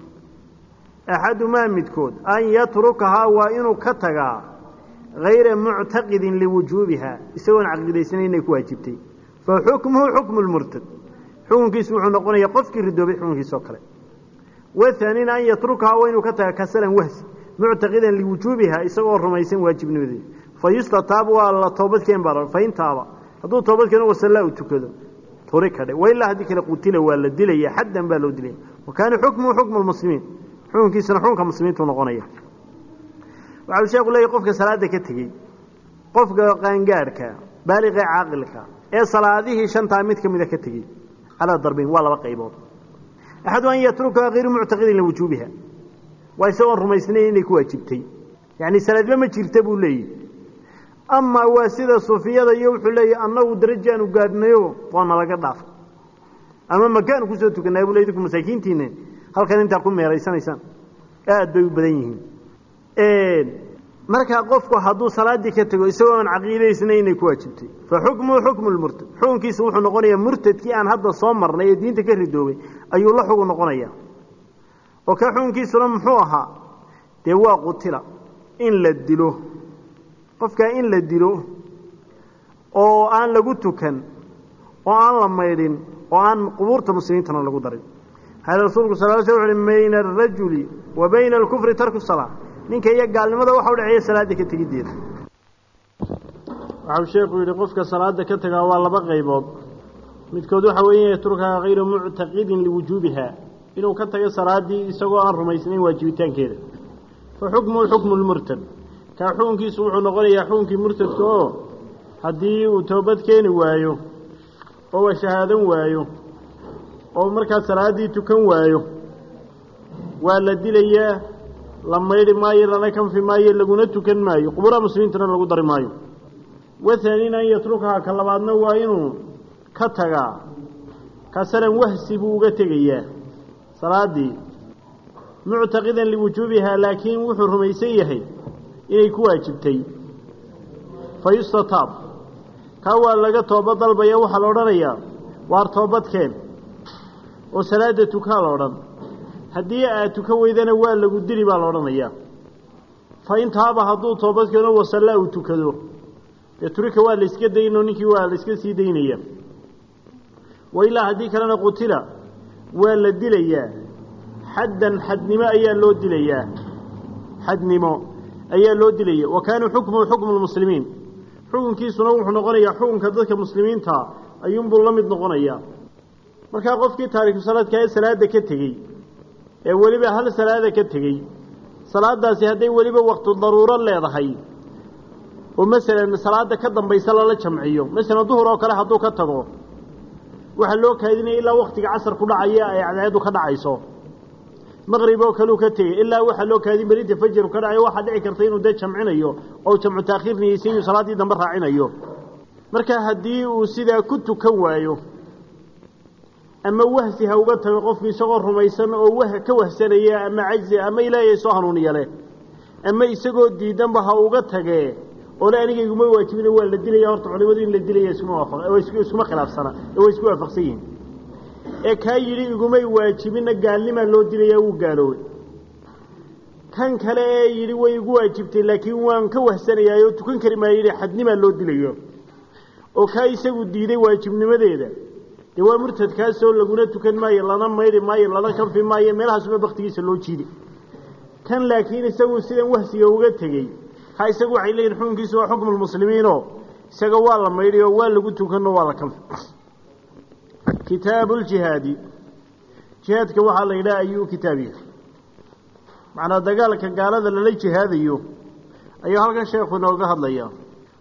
[SPEAKER 1] axadumaa midkood an yatrukahaa waa inuu ka tagaa hayra muctaqidin liwujuubiha isagoon caqiidaysanayn inay ku waajibtay. Fa xukmuhu xukmu lmurtad xukunkiisu wuxuu noqonaya qofkii ridoobay xukunkiisa oo kale. Wathaanina an yatrukahaa waa inuu ka taga kasalan wahsi muctaqidan liwujuubiha isagoo rumaysan waajibnimadeeda fa yustataab waa la toobadkeen baa fain taaba hadduu toobadkeeno wasallaa u tukado turikadhe wailaa haddii kale qutila waa la dilaya xaddan baa loo dilaya. Wa kaana xukmuhu xukmu lmuslimiin xukunkiisana xukunka muslimiintu noqonaya. Waxau sheeku leeyahy qofka salaada ka tegey qofka qaangaadhka baaliqee caaqilka ee salaadihii shantaa mid ka mida ka tegey calaa darbayn waa laba qaybood. Axadu an yatrukaha hayru muctaqidin liwujuubiha waa isagoon rumaysnayn inay ku waajibtay. Yacni salaadba ma jirta buu leeyahy amaa waa sida sufiyada iyo wuxuu leeyahy annagu darajaanu gaadhnayo waa nalaga dhaafay ama makaanu ku soo tukanaa buu le idinku masaakiintiina halkan intaa ku meeraysanaysaan aad bay u badan yihiin. Markaa qofku hadduu salaaddii ka tego isagoo aan caqiidaysnayn inay ku waajibtay. Fa xukmuhu xukmu lmurtad xukunkiisa wuxuu noqonayaa murtadkii aan hadda soo marnay ee diinta ka ridoobay ayuu la xugun noqonayaa. Oo ka xukunkiisuna muxuu ahaa? Dee waa qutila. In qofkaa in la dilo oo aan lagu tukan oo aan la maydhin oo aan qubuurta muslimiintana lagu darin. Maxaa rasuulku sal l sl wuxu uhi bayna alrajuli wa bayna alkufri tarku salaa ninka iyo gaalnimada waxa udhexeeya salaada ka tegiddeeda waxau sheekhu yidhi qofka salaada ka tagaa waa laba qaybood. Midkood waxa weeye yatrukaha hayru muctaqidin liwujuubiha inuu ka tago salaaddii isagoo aan rumaysnayn waajibitaankeeda. Fa xukmuhu xukmu lmurtad kaa xukunkiisu wuxuu noqonayaa xukunkii murtadka oo haddii uu toobad keeni waayo oo shahaadan waayo oo markaa salaaddii tukan waayo waa la dilayaa la maydhi maayo lana kanfi maayo laguna tukan maayo qubuuraha muslimiintana lagu dari maayo. Wathaaniin an yatrukaha ka labaadna waa inuu ka tagaa kasalan wahsi buu uga tegayaa salaaddii muctaqidan liwujuubihaa laakiin wuxuu rumaysan yahay inay ku waajibtay. Fa yustataab kaa waa laga toobad dalbaya waxaa la odhanayaa waar toobadkeen. Oo salaada tukaa la odhan. Haddii aad tukan weydana waa lagu dili baa la odhanayaa fa intaaba hadduu toobadkeeno wasallaa uu tukado. Dee turika waa la iska daynoo ninkii waa la iska sii daynaya. Wa ilaa haddii kalena qutila waa la dilayaa. Xaddan xadnimo ayaa loo dilayaa. Xadnimo ayaa loo dilaya. Wa kaana xukmuhu xukmu lmuslimiin xukunkiisuna wuxuu noqonayaa xukunka dadka muslimiinta ayuunbuu la mid noqonayaa. Markaa qofkii taariku salaadka ee salaada ka tegey ee weliba hal salaada ka tegey salaadaasi hadday weliba waktu daruuro leedahay oo masalan salaada ka dambaysa lala jamciyo masalan duhur oo kale hadduu ka tago waxaa loo kaadinaya ilaa waktiga casar ku dhacaya ay cadceedu ka dhacayso maqrib oo kaleu ka tegey ilaa waxaa loo kaadin berinta fajaru ka dhacayo waxaa dhici karta inuu dee jamcinayo oo jamcu taakhiir niyeysan inuu salaaddii dambe raacinayo. Marka haddii uu sidaa ku tukan waayo ama wahsi ha uga tago qofku isagoo rumaysan oo wah ka wahsanaya ama cajzi ama ilaahay soo hanuuniya leh ama isagoo diidanba ha uga tagee ole aniga iguma waajibin waa la dilaya horta culimadu in la dilaya iskuma iskuma khilaafsana way isku waafaqsan yihiin ee kaa yidhi igumay waajibinna gaalnimaa loo dilaya wuu gaaloobay kan kale ee yidhi way igu waajibtay laakiin waan ka wahsanayaa oo tukan kari maa yidhi xadnimaa loo dilayo. Oo kaa isagu diiday waajibnimadeeda. Dee waa murtadkaasoo laguna tukan maayo lana maydhi maayo lana kanfi maayo meelahaasuma baktigiisa loo jiidi. Kan laakiin isagu sidan wahsiga uga tegey ha isagu waxay leeyihiin xukunkiisu waa xukmu lmuslimiinoo isaga waa la maydhi oo waa lagu tukanoo waa la kanfi kitaabu ljihaadi jihaadka waxaa la yidhaha ayuu kitaab yahay macnaa dagaalka gaalada lala jihaadayo ayuu halkan sheekhu inooga hadlaya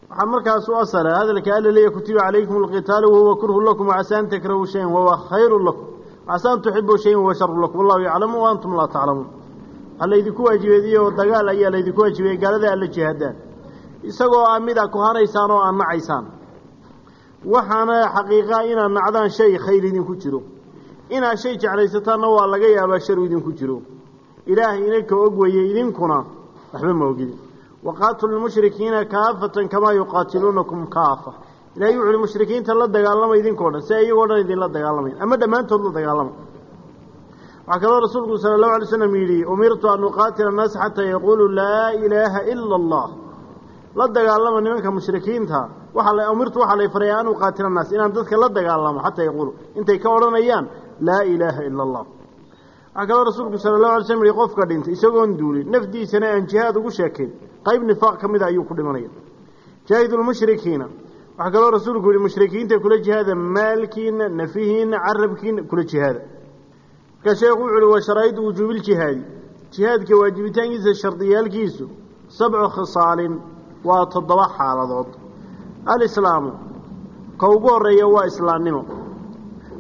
[SPEAKER 1] waxaa markaas u asala hadalka alla leeya kutiba calaykum alqitaalu wahuwa kurhu lakum wacasa an takrahuu shayan wahuwa khayru lakum. Wacasa an tuxibuu shayan wahuwa sharu lakum. Wallahu yaclamu wa antum laa taclamuun waxaa laydinku waajibeeyey oo dagaal ayaa laydinku waajibeeyey gaalada alla jihaadaan. Isagoo ah mid a kohanaysaan oo nacaysaan waxaana xaqiiqaa inaad nacdaan shay khayr idinku jiro. Inaad shay jeclaysataanna waa laga yaabaa sharu idinku jiro. Ilaahay inaka og weeye idinkuna waxba ma ogidin. Waqaatilu lmushrikiina kaafatan kamaa yuqaatiluunakum kaafa. Ilahay wuxu uhi mushrikiinta la dagaalama idinkoo dhan si iyagoo dhan idinla dagaalamayn ama dhammaantood la dagaalama. Waxaa kaloo rasuulku sala allahu alay slam yidhi umirtu an uqaatila annaasa xataa yaquuluu laa ilaaha ila allah la dagaalama nimanka mushrikiinta. Waaa umirtu waxaa lay faraya an uqaatila annaas inaan dadka la dagaalamo xataa yaquulu. Intay ka odhanayaan laa ilaaha ila allah kaloo rasuulku sala allahu alay slam yihi qofka dhintay isagoon duulin nafdiisana aan jihaad ugu sheekayn qayb nifaaq ka mida ayuu ku dhimanaya. Jaahidu lmushrikiina waxaa kaloo rasuulku yihi mushrikiinta kula jihaada maalkiina nafihiina carabkiina kula jihaada. Markaa sheekhu wuxu uhi wa sharaa'idu wujuubiljihaadi jihaadka waajibitaankiisa shardiyaalkiisu sabcu khisaalin waa toddoba xaaladood. Alislaamu ka ugu horreeya waa islaamnimo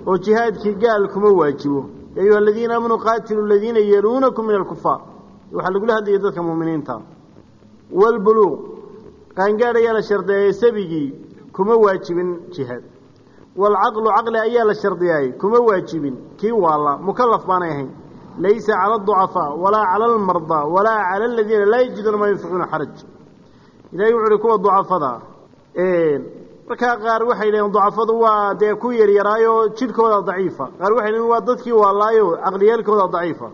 [SPEAKER 1] oo jihaadkii gaal kuma waajibo. Ya ayuha aladiina aamanuu qaatilu aladiina yaluunakum min alkufaar waxaa lagula hadlayay dadka muuminiinta waalbuluuq qaangaadh ayaa la shardiyaayey sabigii kuma waajibin jihaad. Waalcaqlu caqli ayaa la shardiyaayey kuma waajibin. Kii waalla mukalaf baanay ahayn. Laysa cala aducafaa walaa cala almardaa walaa cala aladiina laa yajiduuna maa yunfiquuna xaraj ilahay wuxu uhi kuwa ducafada. Markaa qaar waxay dhaheen ducafadu waa dee ku yaryaraayo jidhkooda daciifa. Qaar waxay dhaheen waa dadkii waalaayo caqliyaalkooda daciifa.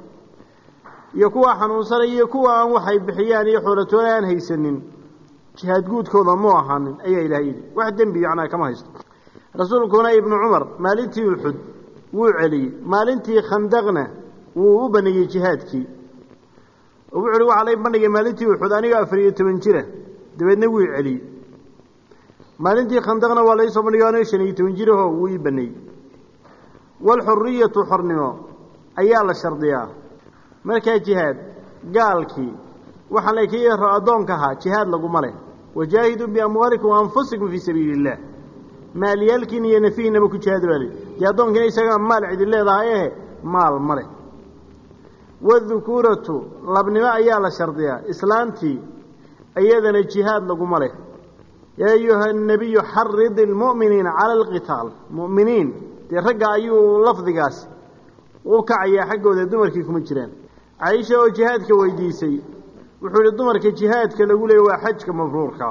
[SPEAKER 1] Iyo kuwa xanuunsanaya iyo kuwa aan waxay bixiyaan iyo xoolatoona aan haysanin jihaad mu ahaanin ayaa ilahay yidhi. Wax dembi yacnaa kama haysto. Rasuulkuna ibnu cumar maalintii uxud wuu celiyey. Maalintii khandaqna wuu u baneeyey jihaadkii. Oo wuxu waxaa lay bandhigay maalintii uxud anigoo afar iyo toban jira dabeedna wuu celiyey maalintii khandaqna waa laysoo bandhigay anigoo shan iyo toban jiraho wuu ii baneeyey waalxuriyatu xornimo ayaa la shardiyaa. Markaa jihaad gaalkii waxaa la kii addoonka ahaa jihaad laguma leh. Wajaahiduu biamwaalikum waanfusikum fii sabiili illah maalyaalkiina iyo nafihiinaba ku jihaad baa li dee addoonkiina isagaa maal cidin leedahay ehe maal ma leh. Wadukuuratu labnimo ayaa la shardiyaa. Islaantii iyadana jihaad laguma leh yaa ayuha nabiyu xarid ilmu'miniina cala alqitaal. Mu'miniin dee ragga ayuu lafdigaas u kacayaa xaggooda dumarkii kuma jiraan. Caaisha oo jihaadka weydiisay wuxuu yihi dumarka jihaadka lagu leeyay waa xajka mabruurka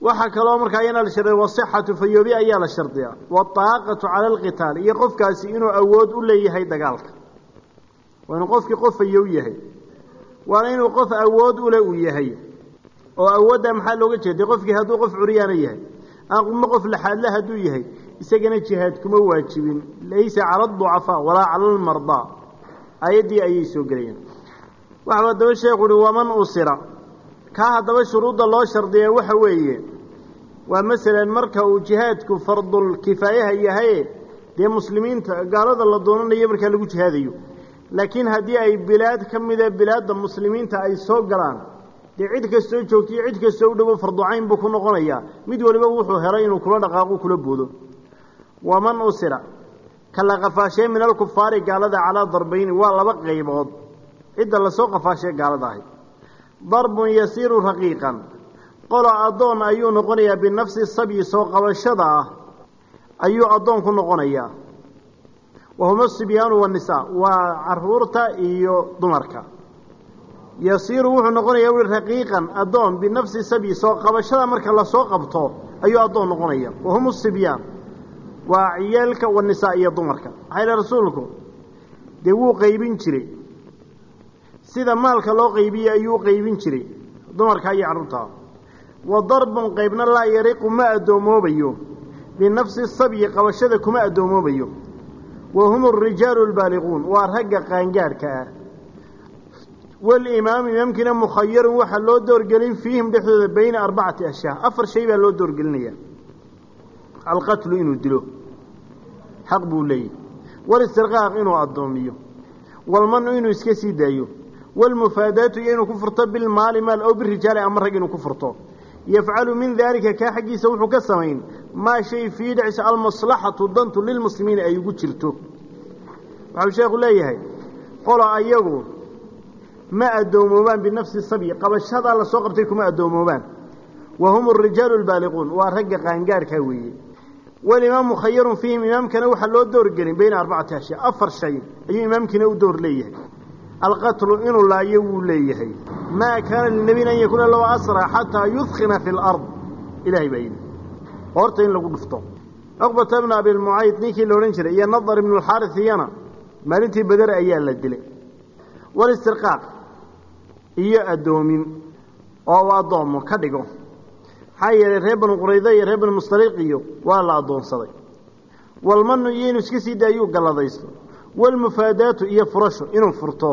[SPEAKER 1] waxaa kaloo markaa iyana la shardiya wasixatu fayoobi ayaa la shardiyaa. Waaaqatu cala alqitaal. Iyo qofkaasi inuu awood u leeyahay dagaalka. Waa inuu qofkii qof fayow yahay. Waana inuu qof awood ule uu yahay oo awoodda maxaa looga jeeda qofkii hadduu qof curyaana yahay ama qof laxaadle hadduu yahay isagana jihaad kuma waajibin. Laysa cala aducafaa walaa cala almardaa aayaddii ayay soo gelayaan waxau haddaba sheekhu uhi waman usira. Kaa haddaba shuruudda loo shardiya waxa weeye waa masalan marka uu jihaadku fardul kifaayaha yahaye dee muslimiinta gaalada la doonanayo markaa lagu jihaadayo. Laakiin haddii ay bilaad ka mida bilaadda muslimiinta ay soo galaan dee cid kastoo joogtaiyo cid kastoo u dhowo farducayn buu ku noqonayaa mid waliba wuxuu helay inuu kula dhaqaaqo kula boodo waman usira? Ka la qafaashee min alkufaari gaalada calaa darbayni waa laba qaybood. Cidda la soo qafaashee gaalada ahay darbun yasiiru raqiiqan. Qola addoon ayuu noqonayaa binafsi sabyi soo qabashada ah ayuu addoon ku noqonayaa wahuma sibyaanu wanisaa waa carruurta iyo dumarka yasiiru wuxuu noqonayaa ui raqiiqan addoon binafsi sabyi soo qabashada marka la soo qabto ayuu addoon noqonaya wahum sibyaan waa ciyaalka wanisaa iyo dumarka. Maxaa yidhi rasuulku? Dee wuu qaybin jiray. Sida maalka loo qaybiye ayuu qaybin jiray dumarka iyo carruurta. Wa darbun qaybna laa yariqu ma addoommoobayo. Binafsi sabyi qabashada kuma addoommoobayo. Wa hum arijaalu albaaliquun waa ragga qaangaadhka ah walimaamu imaamkiina mukhayarun waxaa loo doorgelin fiihim dhexdooda bayna arbacati ashyaa. Afar shay baa loo doorgelinaya. Alqatlu inuu dilo. Xaq buu leeyahy walistirqaaq inuu addoomiyo. Walmanu inuu iska sii daayo. Walmufaadaatu iyo inuu ku furto bilmaali maal ow birijaali ama rag inuu ku furto. Yafcalu min daalika kaa xaggiisa wuxuu ka samayn maa shay fii dhexisa almaslaxatu dantu lilmuslimiina ay ugu jirto. Waxau ma addoomoobaan binafsi sabyi qabashadaa la soo qabtay kuma addoomoobaan wa hum arijaalu albaaliquun waa ragga qaangaarhkaa weeye. Walimaamu khayarun fiihim imaamkana waxaa loo doorgelin bayna arbacati ashyaa afar shay ayuu imaamkiina u door leeyahay. Alqatlu inuu laayo wuu leeyahay. Maa kaana linabiyin an yakuuna lahu asra xataa yudkina fi lard ilahay baa yidhi. Horta in lagu dhufto. Cuqbata bna abilmucayd ninkii la odhan jiray iyo nadar ibnu alxaaris iyana la iyo addoomin oo u addoomo ka dhigo. Maxaa yeelay reer banu quraydo iyo reer banu mustaliq iyo waa la addoonsaday walmanu iyo inuu iska sii daayuu galladaysto. Walmufaadaatu iyo furasho inuu furto.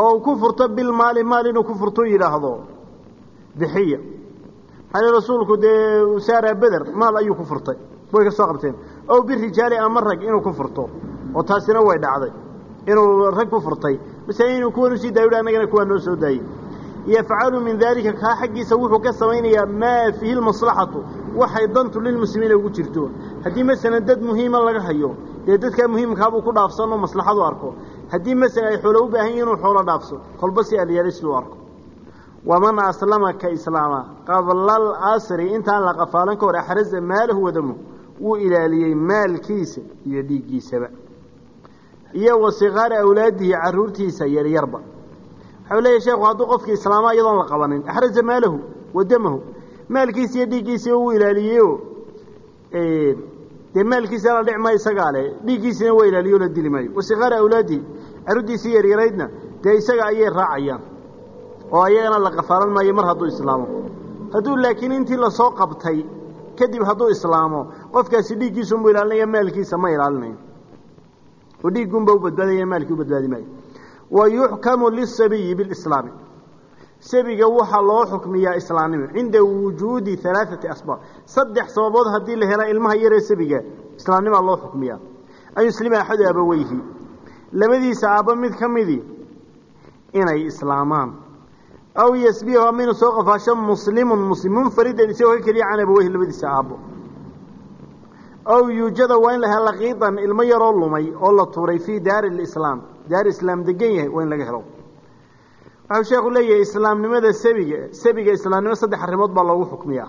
[SPEAKER 1] Oo uu ku furto bilmaali maal inuu ku furto yidhaahdo. Bixiya. Maxaa rasuulku dee usaara beder maal ayuu ku furtay. Way ka soo qabteen. Ow birijaali ama rag inuu ku furto. Oo taasina way dhacday. Inuu rag ku furtay masale inuu kuwan u sii daayo annagana kuwaa noo soo daayey. Yafcalu min daalika kaa xaggiisa wuxuu ka samaynayaa maa fiihi lmaslaxatu waxay dantu lilmuslimiina ugu jirto. Haddii masalan dad muhiima laga hayo dee dadkaa muhiimkaabuu ku dhaafsano maslaxadu arko. Haddii masalan ay xoolo u baahan yihiin inuu xoolo dhaafso kolba si alyalis luu arko. Waman aslama ka islaama qabla alasri intaan la ka hor axraza maalahu wadamu wuu ilaaliyey maalkiisa iyo dhiiggiisaba iyo wa sikaari awlaadihi caruurtiisa yaryarba. Waxau leeyahy sheekhu hadduu qofkii islaama iyadoon la qabanin axraza maalahu wa damahu dhiiggiisaba wuu ilaaliyeyo dee maalkiisa la dhic ma isagaa le dhiiggiisina waa ilaaliyo la dili maayo. Wa awlaadihi caruurtiisii yaryaraydna dee isaga ayay raacayaan. Oo ayagana la qafaalan maayo mar hadduu islaamo. Hadduu laakiin intii la soo qabtay kadib hadduu islaamo qofkaasi dhiiggiisunbuu ilaalinaya maalkiisa ma ilaalinayo oo dhiiggunba u badbaadaya maalkii u badbaadi maayo. Wa yuxkamu lisabiyi bilislaami. Sabiga waxaa loo xukmiyaa islaamnimo cinda wujuudi alaaati asbaab. Saddex sababood haddii la hela ilmaha yaree sabiga islaamnimaa loo xukmiyaa. An yuslima axadu abaweyhi labadiisa aabba mid ka midii inay islaamaan. Aw yasbihu ama inuu soo qafaasho muslimun muslim munfaridan isagoo ka keliya aw yuujada waa in la hela laqiidan ilmo yaroo lumay oo la tuuray fii daari lislaam daar islaam degan yahay waa in laga helo. Waxau sheekhu leeyahay islaamnimada sabiga sabiga islaamnimo saddex arrimood baa loogu xukmiyaa.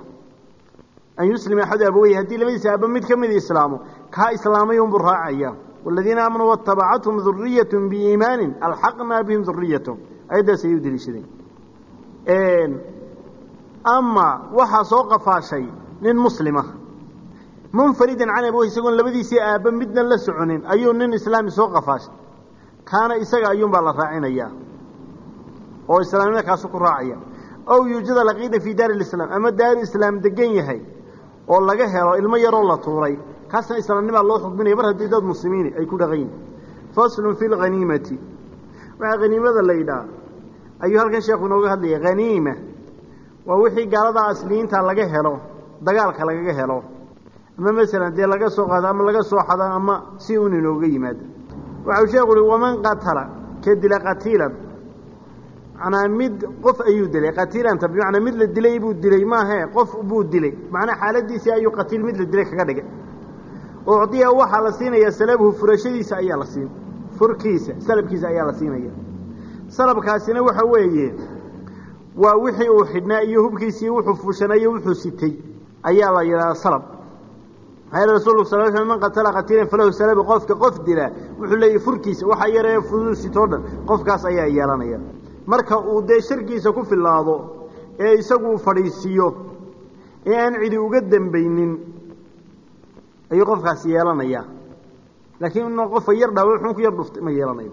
[SPEAKER 1] An yuslima axadu abaweyhi haddii labadiisa aabba mid ka mid islaamo kaa islaamay unbuu raacaya waladiina aamanuu waatabacathum duriyatun biiimaanin alxaqnaa bihim duriyatahum ayaddaas ayay u deliishadeen ama waxaa soo qafaashay nin muslima munfaridan can abaweyhi isagoon labadiisii aabba midna la soconin ayuu nin islaami soo qafaashay. Kaana isaga ayuunbaa la raacinayaa oo islaamnimada kaasu ku raacaya. Ow yuujada laqiida fii daari lislaam ama daaru islaam degan yahay oo laga helo ilmo yaroo la tuuray kaasna islaamnimaa loo xukminaya mar haddii dad muslimiini ay ku dhaqan yihiin faslun fi lhaniimati waxaa haniimada la yidhaha ayuu halkan sheekhu inooga hadlaya haniima waa wixii gaalada asliyiinta laga helo dagaalka lagaga helo ama masalan dee laga soo qaado ama laga soo xado ama si un inooga yimaado. Waxau sheekhu uhi waman qatala? Ka dila qatiilan? Manaa mid qof ayuu dilay. Qatiilanta bimacnaa mid la dilay buu dilay maahe qof buu dilay. Macnaa xaaladiisii ayuu qatiil mid la dilay kaga dhigay. Ucdiya waxaa la siinayaa salabhu furashadiisa ayaa la siin. Furkiisa salabkiisa ayaa la siinaya. Salabkaasina waxa weeye waa wixii uu xidhnaa iyo hubkiisii wuxuu fuushanaa iyo wuxuu sitay. Ayaa la yidhahdaa salab maxaa yeele rasulku sal l sl man qatala qatiilan falahu salabu qofka qof dila wuxuu leeyahy furkiisa waxaa yaree fuduu sitoo dhan qofkaas ayaa yeelanaya. Marka uu dee sharkiisa ku filaado ee isagu fadhiisiiyo ee aan cidi uga dambaynin ayuu qofkaasi yeelanayaa laakiin inuu qofa yar dhaawo xun ku yar dhuftay ma yeelanayo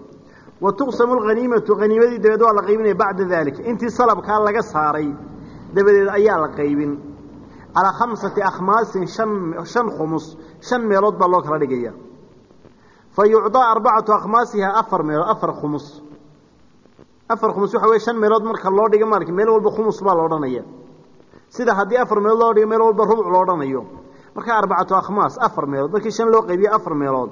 [SPEAKER 1] wa tuqsamu alghaniimatu haniimadii dabeed waa la qaybinaya bacda daalika intii salabkaa laga saaray dabadeed ayaa la qaybin calaa khamsati akhmaasin shan khumus shan meelood baa loo kala dhigaya. Fa yucdaa arbacatu akhmaasiha afar meelood afar khumus. Afar khumus waxa weye shan meelood marka loo dhiga maalki meel walba khumus baa la odhanaya. Sida haddii afar meelood loo dhigo meel walba rubuc loo odhanayo. Marka arbacatu akhmaas afar meelood markii shan loo qaybiye afar meelood.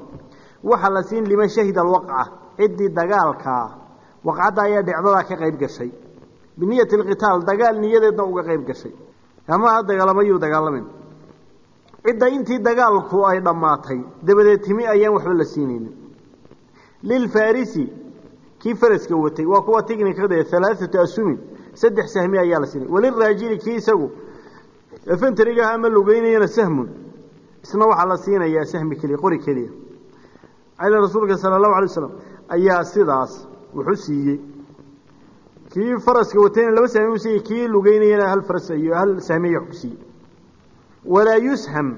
[SPEAKER 1] Waxaa la siin liman shahida alwaqca ciddii dagaalkaa waqcadda ayaa dhecdadaa ka qayb gashay. Biniyati alqitaal dagaal niyadeedna uga qayb gashay ama ha dagaalamayuu dagaalamin cidda intii dagaalku ay dhammaatay dabadeed timi ayaan waxba la siinaynin. Lilfarisi kii faraska watay waa kuwa tignikada alaaatu asumin saddex sahmi ayaa la siinay. Waliraajili kii isagu fantarigaha ama lugeynayana sahmun. Isna waxaa la siinayaa sahmi keliya qori keliya. Cala rasuulka sala allahu alay waslam ayaa sidaas wuxu siiyey kii faraska watayna laba sahmi u siiyey kii lugeynayana hal faras iyo hal sahmiya ku siiyey. Walaa yusham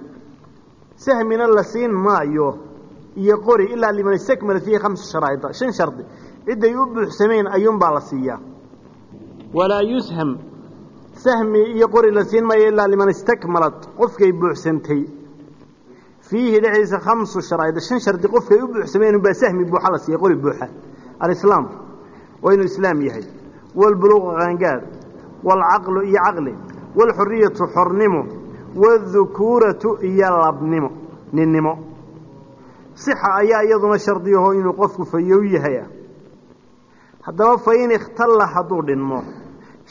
[SPEAKER 1] sahmina la siin maayo iyo qori ilaa liman istakmala fiihi khamsa sharaa'ida shan shardi. Cidday u buuxsameen ayuunbaa la siiyaa. Walaa yusham sahmi iyo qori la siin maayo ilaa liman istakmalat qofkay buuxsantay. Fiihi dhexdiisa khamsu sharaa'id shan shardi qofkay u buuxsameen unbaa sahmi buuxa la siiya qori buuxa. Alislaam waa inuu islaam yahay waalbuluuqu qaangaad waalcaqlu iyo caqli waalxuriyatu xornimo waadhukuuratu iyo labnimo ninnimo sixa ayaa iyaduna shardiyaho inuu qofku fayow yahay ah haddaba fa in ikhtalla hadduu dhinmo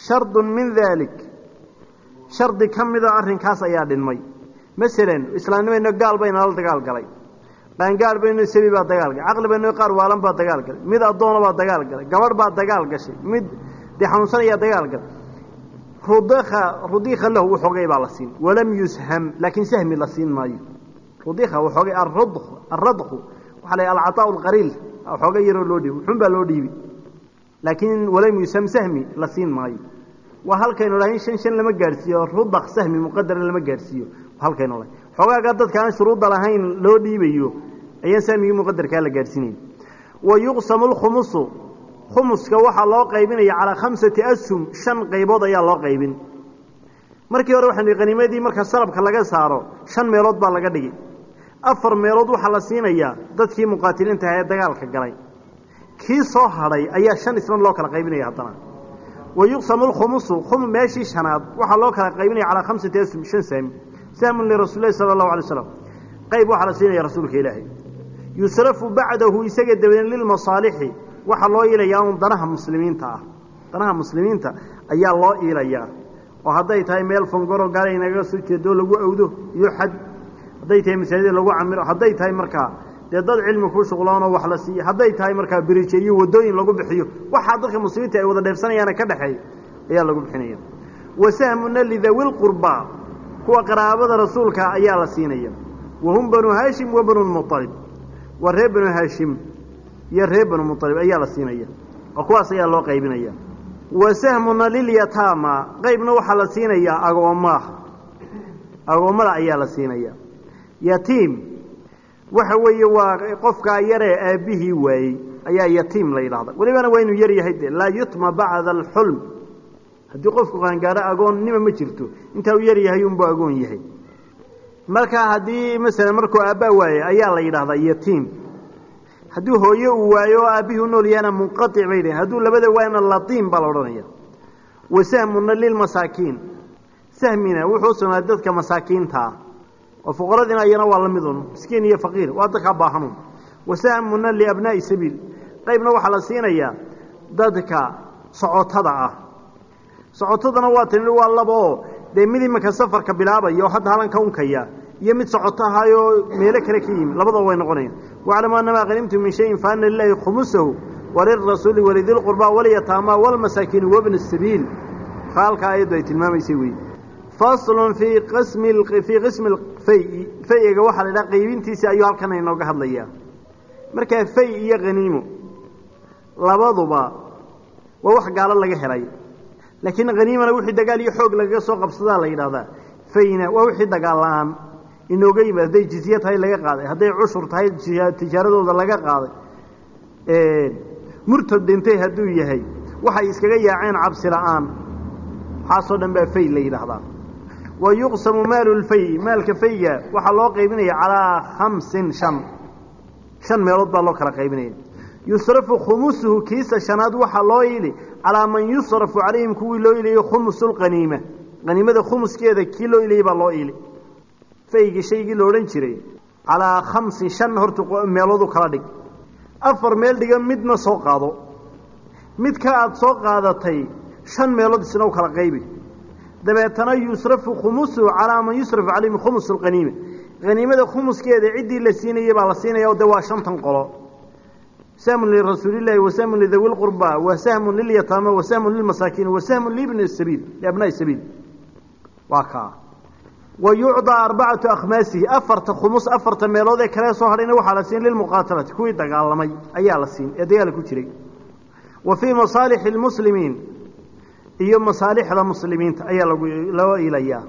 [SPEAKER 1] shardun min daalik shardi ka mida arrinkaas ayaa dhinmay masalan islaamnimayno gaal bayna la dagaal galay qaangaal bayno sabi baa dagaal galay. Caqli bayno qaar waalan baa dagaal galay. Mid addoona baa dagaal galay. Gabadh baa dagaal gashay. Mid dee xanuunsanayaa dagaal galay. Rudika rudika lahu waxoogay baa la siin. Walam yusham laakiin sahmi la siin maayo. Rudika waxoogay arud aradku waxaa la alcataa alqaliil waxooga yaroo loo dhiibi xun baa loo dhiibi laakiin walam yusham sahmi la siin maayo. Waa halkaynu lahayn shan shan lama gaadhsiiyo. Rudaq sahmi muqadara lama gaadhsiiyo. Halkaynu lahayn xoogaaga dadka aan shuruudda lahayn loo dhiibayo ayaan sahmigii muqadarkaa la gaadhsiinayn wa yuqsamu lkhumusu khumuska waxaa loo qaybinaya calaa khamsati ashum shan qaybood ayaa loo qaybin. Markii hore waxaynu qaniimadii marka salabka laga saaro shan meelood baa laga dhigi afar meelood waxaa la siinayaa dadkii muqaatiliinta aha ee dagaalka galay. Kii soo hadhay ayaa shan islan loo kala qaybinaya haddana. Wa yuqsamu lkhumusu khum meeshii shanaad waxaa loo kala qaybinaya calaa khamsati ashum shan saami sahmun lirasuulilahi sala allahu alay waslam qayb waxaa la siinaya rasuulka ilaahay. Yusrafu bacdahu isaga dabadeed lilmasaalixi waxaa loo iilayaa un danaha muslimiinta ah. Danaha muslimiinta ayaa loo iilayaa oo hadday tahay meel fongoro gaala inaga soo jeedo lagu awdo iyo xad. Hadday tahay masaajida lagu camiro hadday tahay markaa dee dad cilmi ku shuqloonoo wax la siiyo. Hadday tahay markaa biriije iyo lagu bixiyo. Waxaa dadka muslimiinta ay wada dheefsanayaana ka dhexeeya ayaa lagu bixinaya wa sahmuna lidawilqurbaa kuwa qaraabada rasuulka ayaa la siinaya. Wahum banu haashim wa banu lmualib waa reer banu haashim iyo reer banu mualib ayaa la siinaya. Oo kuwaas ayaa loo qaybinaya. Wa sahmuna lilyataama qaybna waxaa la siinayaa agoommaa agoommada ayaa la siinaya. Yatiim. Waxa weeye waa qofkaa yaree aabbihii waayey. Ayaa yatiim la yidhahda welibana waa yar yahay de laa yutma bacda alxulm haddii qofku qaangaadho agoonnima ma jirto intaa uu yar yahay unbuu agoon yahay. Markaa haddii masalan markuu aabbaa waaye ayaa la yidhahdaa yatiim haddii hooye uu waayo oo aabbihii u nool yahana munqaic bay dhaheen hadduu labada waayana latiim baa la odhanaya. Wa lilmasaakiin sahmina wuxuu dadka masaakiinta ah. Oo fuqaradiina ayana waa la midun. Miskiin iyo faqiir waa dadkaa baahanun wa liabnaa'i sabiil. Qaybna waxaa la siinayaa dadka socotada ah socotadana waa tani waa laba oo dee mid iminka safarka bilaabaya oo hadda halan ka unkaya iyo mid socoto ahayoo meelo kale ka yimi labadaba way noqonayaan. Waclamu annamaa hanimtum min shayin fa ana lilaahi khumusahu walirasuuli walidilqurbaa walyataamaa walmasaakiini wabni sabiil halkaa ayaddu ay tilmaamaysay wey faslun fii qismi fii qismi fayi fayiga waxaa la idhaha qaybintiisa ayuu halkan inooga hadlayaa markaa fay iyo khaniimo labaduba waa wax gaalo laga helay laakiin khaniimana wixii dagaal iyo xoog lagaga soo qabsadaa la yidhahdaa fayna waa wixii dagaal la'aan. Inooga yimid hadday jizye tahay laga qaaday. Hadday cushur tahay tijaaradooda laga qaaday. Murtad dhintay hadduu yahay. Waxay iskaga yaaceen cabsi la'aan. Waxaasoo dhan baa fay la yidhaahdaa. Wa yuqsamu maalu lfay maalka fayga waxaa loo qaybinaya calaa khamsin shan. Shan meelood baa loo kala qaybinaya yusrafu khumusuhu kiisa shanaad waxaa loo ili calaa man yusrafu calayhim kuwii loo ilayo khumusu lqaniima qaniimada khumuskeeda kii loo ilayay baa loo ili. Faygii shaygii la odhan jiray calaa khamsin shan horta meeloodu kala dhig. Afar meel dhiga midna soo qaado. Midka aada soo qaadatay shan meelood isna u kala qaybi. Dabeetana yusrafu khumusuhu calaa man yusrafu calayhim khumus lqaniima haniimada khumuskeeda ciddii la siinayey baa la siinaya de waa shantan qolo sahmun lirasuulillaahi wa sahmun lidawi lqurbaa wa sahmun lilyataama wa sahmun lilmasaakiin wa sahmun libni sabiil liabnaa'i sabiil waa kaa wa yucdaa arbacatu akhmaasihi afarta khumus afarta meelood ee kale soo hadhayna waxaa la siin lilmuqaatalati kuwii dagaalamay ayaa la siin ee dagaala ku jiray wa fii masaalixi lmuslimiin iyo masaalixda muslimiinta ayaa loo ilayaa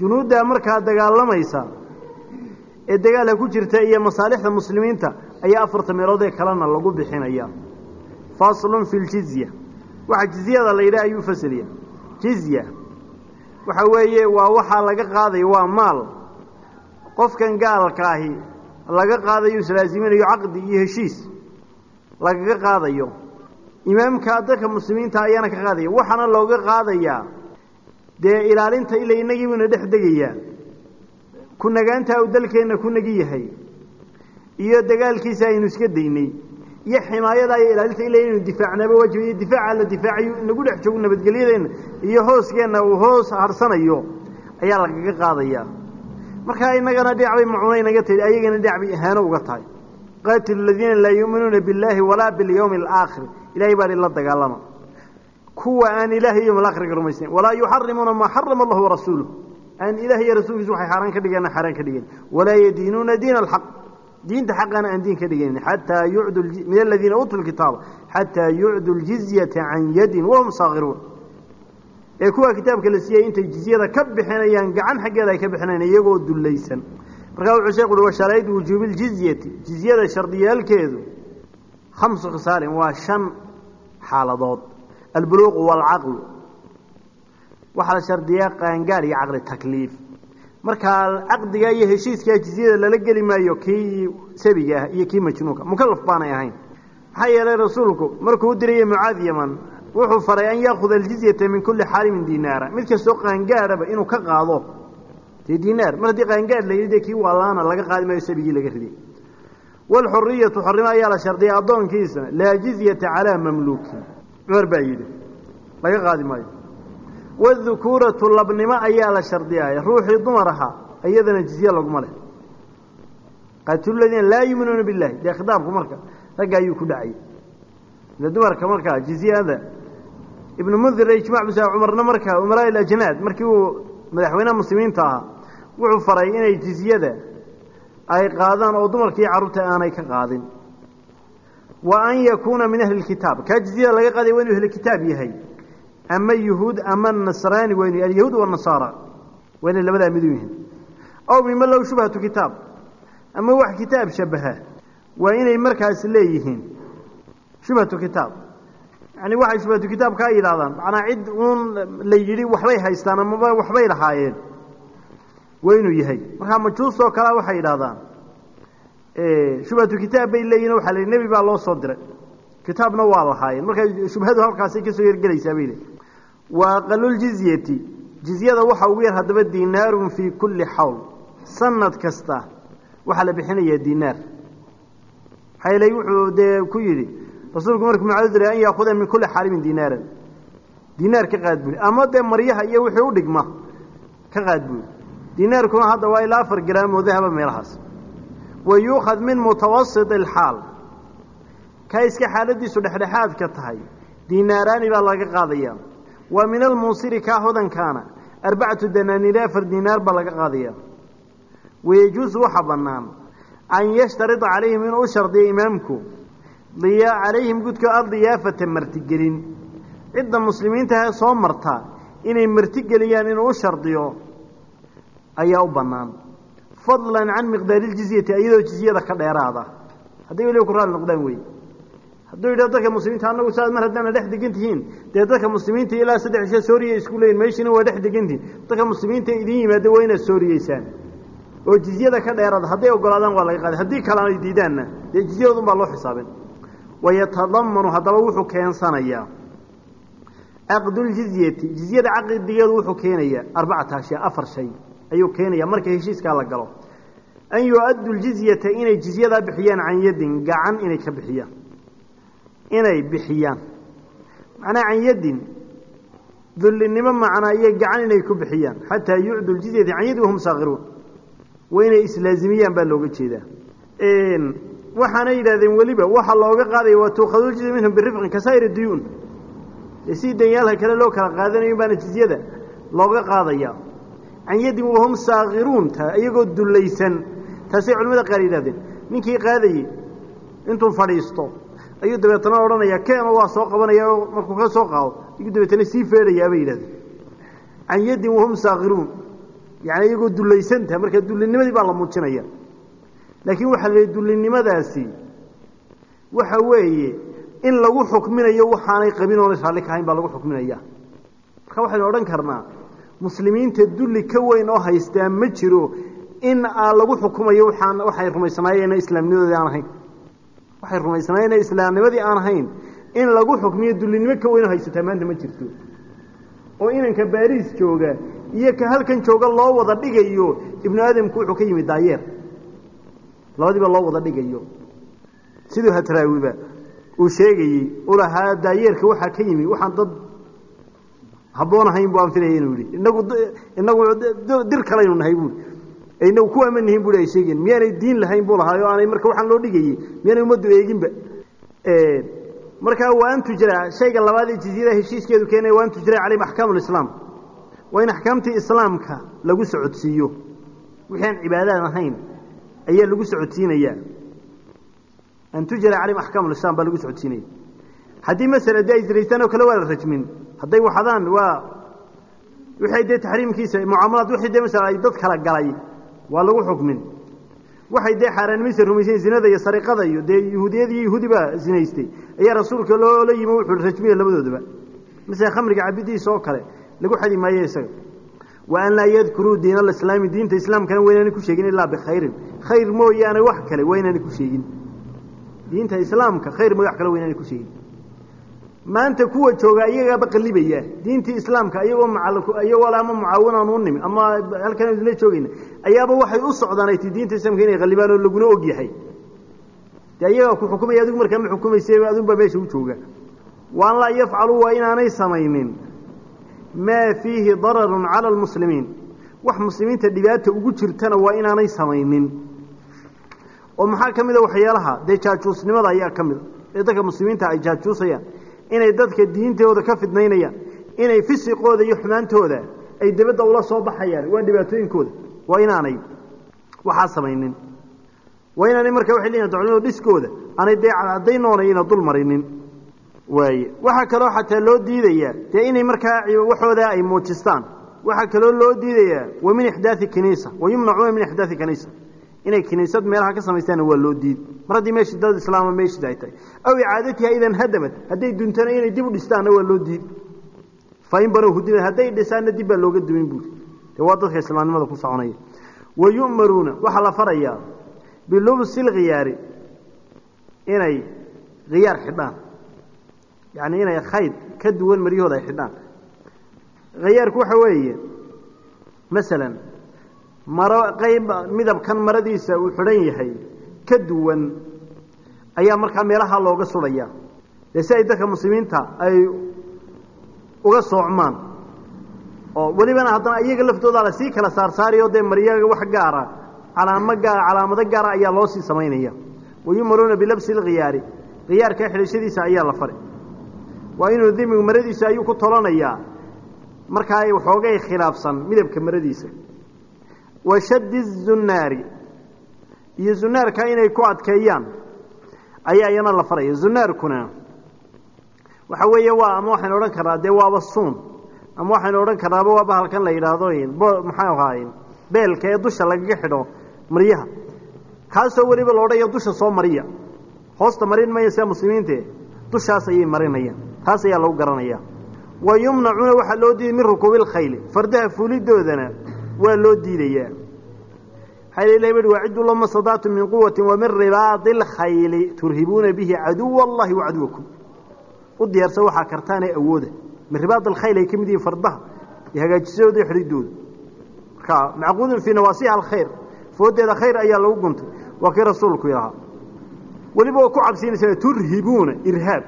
[SPEAKER 1] junuudda markaa dagaalamaysa ee dagaalka ku jirta iyo masaalixda muslimiinta ayaa afarta meelood ee kalena lagu bixinaya. Faslun fi ljizya waxa jizyada la yidhaha ayuu fasliya jizya. Waxa weeye waa waxaa laga qaadayo waa maal. Qofkan gaalka ahi laga qaadayo islaaziminayo caqdi iyo heshiis lagaga qaadayo. Imaamka dadka muslimiinta ayaana ka qaadaya. Waxaana looga qaadayaa dee ilaalinta ila inagiibuna dhex degayaa ku nagaantaa uu dalkeenna ku nagi yahay iyo dagaalkiisa aynu iska daynay iyo ximaayada iyo ilaalinta ila inaynu difaacnaaba waajib iyo difaaca la difaacayo inagu dhex joogo nabadgelyadeenna iyo hooskeenna uu hoos harsanayo ayaa lagaga qaadayaa markaa inagana dhinac bay macuuna inaga tahi ayagana dhinac ahaano uga tahay. Qaatilu aladiina laa yuuminuuna billaahi walaa bilyawmi alaakhir ilahay baa la dagaalama. Kuwa aan ilaahay iyo malaakhirka rumaysnayn walaa yuxarimuuna maa xarama allahu warasuuluh aan ilaah iyo rasuulkiisa waxay xaaraan ka dhigeen xaaraan ka dhigeen. Walaa yadiinuuna diina alxaq diinta xaqana aan diin ka dhigayn xataa yucdu min aladiina uutuu lkitaaba xataa yucdu ljizyata can yadin wahum saakiruun ee kuwa kitaabka la siiyey intay jizyada ka bixinayaan gacan xaggeeda ay ka bixinayan iyagoo dullaysan markaa wuxuu sheekhu uhi wa sharaa'id wujuubi ljizyati jizyada shardiyaalkeedu khamsu khisaalin waa shan xaaladood albuluuqu waalcaqlu waxaa la shardiyaa qaangaar iyo caqli takliif markaa caqdiga iyo heshiiskaa jizyada lala geli maayo kii sabiga ah iyo kii majnuunka mukalaf baanay ahayn. Maxaa yeelay rasuulku markuu u dirayey mucaad yaman wuxuu faray an yaakuda aljizyata min kulli xaalimin dinaara mid kastoo qaangaaraba inuu ka qaado dee dinaar mar haddii qaangaar la yidhi dee kii waalaana laga qaadi maayo sabigii laga riday waalxuriyatu xornimo ayaa la shardiyay addoonkiisa laa jizyata calaa mamluukin. Cumar baa yidhi laga qaadi maayo wadukuuratu labnimo ayaa la shardiyaaya ruuxii dumar iyadana jizye laguma leh qaatilulladiina laa yuuminuuna billahi dee khitaabku marka ragga ayuu ku dhacay ile dumarka markaa jizyada ibnu mundir ijmac bus cumarna markaa umaraa ilajnaad markii uu madaxweynaha muslimiinta ahaa wuxuu faray inay jizyada ay qaadaan oo dumarka iyo carruurta aanay ka qaadin wa an yakuuna min ahli lkitaab kaa jizyada laga qaadaya waa inuu ahli kitaab yahay ama yuhuud ama nasraani waa inu alyahuud wanasaara waa labadaa midu yihiin. Aw mima low shubhatu kitaab ama wax kitaab shabaha. Waa inay markaas leeyihiin. Shubhatu kitaab yani waxay shubhatu kitaabka ay yidhahdaan macnaa cid uun la yidhi waxbay haystaan amaba waxbay lahaayeen. Waa yahay. Markaa majuustoo kalea waxay yidhahdaan shubhatu kitaab bay leeyihiin waxa la yidhi nebi baa loo soo diray. Kitaabna waa lahaayeen. Markaa shubhadu halkaasay ka soo yergelaysaa bay le wa aqaluuljizyati jizyada waxa ugu yar haddaba dinaarun fii kulli xawl. Sanad kasta. Waxaa la bixinayaa dinaar. Maxaa yeelay wuxuu dee ku yidhi rasuulku markuu mucaadu diray an yaakuda min kulli xaalimin dinaaran. Dinaar ka qaad buuli ama dee maryaha iyo wixii u dhigma ka qaad buuli dinaarkuna hadda waa ilaa afar garaam oo dahaba meelahaas. Wa yuukhad min mutawasit alxaal. Ka iska xaaladiisu dhexdhexaadka tahay. Dinaaraani baa laga qaadayaa wa min almuusiri kaa hodankaana arbacatu danaaniire afar dinaar baa laga qaadayaa wayejuusu waxaa bannaan an yashtarida calayhim inuu u shardiyo imaamku calayhim gudka addiyaafata martigelin. Cidda muslimiintahe soo marta inay martigeliyaan inuu u shardiyo ayaa u bannaan. Fadlan can miqdaari ljizyati iyadoo jizyada ka dheeraada. Hadday weliba ku raali noqdaan wey hadduu yidhah dadka muslimiinta annagu saad mar haddaana dhex degan tihiin dee dadka muslimiinta ilaa saddex isha sooriya isku leeyiin meeshiina waa dhex degantihin dadka muslimiinta idin yimaada waa inaad sooriyeysaan. Oo jizyada ka dheeraada hadday ogolaadaan waa laga qaaday. Haddii kale ay diidaanna dee jizyadoodun baa loo xisaabin. Wayatadamanu haddaba wuxuu keensanayaa. Caqduljizyati jizyada caqdigeedu wuxuu keenayaa arbacata ashyaa afar shay ayuu keenayaa marka heshiiskaa la galo. An yu-addu ljizyata inay jizyadaa bixiyaan can yadin gacan inay ka bixiyaan inay bixiyaan. Macnaa can yadin dullinimo macnaa iyo gacan inay ku bixiyaan. Xataa yucdu ljizyata can yadi wahum saakiruun waa inay islaazimiyaan baa looga jeedaa. Waxaana yidhahdeen weliba waxa looga qaadaya waa tuukhaduljiza minhum birifqin kasaa'ir duyuun si danyaalka kale loo kala qaadanayo baana jizyada looga qaadaya. Can yadin wahum saakiruun ta iyagoo dullaysan taasay culimmada qaar yidhahdeen ninkii qaadayey intuu fadhiisto ayuu dabeetana odhanaya keeno waa soo qabanaya markuu ka soo qaado ayuu dabeetana sii feedhayaa bay yidhahdeen. Can yadin wahum saakiruun yacni iyagoo dullaysantaha marka dullinimadii baa la muujinaya. Laakiin waxaa la dullinimadaasi waxa weeye in lagu xukminayo waxaanay qabin oonay raalli ka hayn baa lagu xukminaya. Marka waxaynu odhan karnaa muslimiinta dulli ka weyn oo haystaa ma jiro in lagu xukumayo waxaan waxay rumaysanaayeen islaamnimadoodii aan ahayn waxay rumaysanaayeen islaamnimadii aan ahayn in lagu xukmiyo dullinimo ka weyn haysataa maanta ma jirto. Oo inanka baariis jooga iyo ka halkan jooga loo wada dhigayo ibnu aadamku wuxuu ka yimid daayeer. Labadiiba loo wada dhigayo. Siduu hatraawiba uu sheegayey u daayeerka waxaa ka yimi waxaan dad habboon ahayn bu aan filaya inuu yihi inagu inagu dir kalaynu nahay buui inagu ku aman nihiin bui ay sheegeen miyaanay diin lahayn buu lahaa o aanay marka waxaan loo dhigayey. Miyaanay ummaddu eeginba. Markaa waa an tujra shayga labaad ee jizyada heshiiskeedu keenaya waa an tujra calayhim axkaamu lislaam waa in axkaamtii islaamka lagu socodsiiyo. Wixii aan ahayn ayaa lagu socodsiinayaa an tujra calayhim axkaamu lislam baa lagu socodsiinaya. Haddii masala dee ay oo kale waa la rajmin. Hadday waxadaan waa wixii dee taxriimkiisa mucaamalaad wixii dee masala ay dad kala galay waa lagu xukmin. Waxay dee xaaraanimadiisa rumaysayen zinada iyo sariqada iyo dee yahuudiyad iyo yahuudi baa zinaystay. Ayaa rasuulka loola yimi wuxuu rajmiya labadoodaba masala khamriga cabidiisa oo kale lagu xadi maayo isaga. Wa an laa yadkuruu diin alislaami diinta islaamkana waa inaanay ku sheegin ilaa bikhayrin khayr mooyaane wax kale waa inaanay ku sheegin. Diinta islaamka khayr mooya wax kale waa inaanay ku sheegin maanta kuwa jooga iyagaaba qalibaya diintii islaamka ayagoo iyagoo ama mucaawanaan u nimi ama halkan isla joogayna ayaaba waxay u socdaan diinta islamka inay qalibaan oo laguna og dee iyagaa ku xukumaya adigu markaa ma xukumaysa adunbaa meesha u jooga. Wa laa yafcaluu waa inaanay samaynin. Maa fiihi dararun cala almuslimiin. Wax muslimiinta dhibaata ugu jirtana waa inaanay samaynin. Oo maxaa ka mid a waxyaalaha? Dee jaajuusnimada ayaa ka mid a ee dadka muslimiinta ay jaajuusayaan inay dadka diintooda ka fidnaynayaan inay fisiqooda iyo xumaantooda ay dibadda ula soo baxayaan waa dhibaatooyinkooda. Waa inaanay waxaa samaynin. Waa inaanay markaa waxay leeyihiin culimadu dhiskooda aanay dee cadaynoonayna dul marinin. Waaye waxaa kaloo xataa loo diidayaa dee inay markaa waxooda ay muujistaan waxaa kaloo loo diidayaa wa min ixdaai kiniisa wa yumnacuuna min ixdaai kiniisa inay kiniisad meelaha ka samaystaanna waa loo diid. Mar haddii meeshii dad islaama meeshii ay tahay. Aw icaadatiha idan hadamad hadday duntana inay dib u dhistaanna waa loo diid. Fain banow hudima hadday dhisaanna dib baa looga dumin buuri. Dee waa dadka islaamnimada ku soconaya. Wa yu'maruuna waxaa la farayaa bilubsi lkhiyaari inay khiyaar xidhaan. Yacni inay khayd ka duwan maryahooda ay xidhaan. Khiyaarku waxa weeye masalan maro qayb midabkan maradiisa uu xidhan yahay ka duwan ayaa markaa meelaha looga sudhaya dee si ay dadka muslimiinta ay
[SPEAKER 2] uga soocmaan oo welibana haddana iyaga laftoodaa la sii kala saarsaariyo dee maryaga wax gaara calaamo gaar calaamado gaara ayaa loo sii samaynaya. Wayumaruuna bilabsi lkhiyaari khiyaarkaa xidhashadiisa ayaa la fari waa inuu dimigu maradiisa ayuu ku tolanayaa. Markaa waxoogay khilaafsan midabka maradiisa wa shaddi zunnaari iyo zunaarka inay ku adkeeyaan ayaa iyana la faraya zunaarkuna waxa weeye waa ama waxaynu odhan karnaa dee waaba suun ama waxaynu odhan karnaaba waa bahalkan la yidhaahdo maxay ahaaye beelka ee dusha lagaga xidho maryaha kaasoo weliba la odhaya dusha soo mariya. Hoosta marin maya sida muslimiinte dushaas ayay marinayaan. Taas ayaa lagu garanaya wa yumnacuuna waxaa loo diiday min rukuubi lkhayli fardaha fuulidoodana waa loo diidayaa. Waxaa ilahi bui waciduu lama stadactum min quwati wa min ribaadi lkhayli turhibuuna bihi caduwa allahi wa caduwakum. U diyaarsa waxaa kartaanee awooda. Min ribaad alkhayl ay ka mid yihiin fardaha iyo hagaajisooda iyo xidhidooda marka macquudun fii nawaasiha alkhayr foodeeda khayr ayaa lagu guntay. Waa kii rasuulku yahaa weliba waa ku cabsiinaysa turhibuuna irhaab.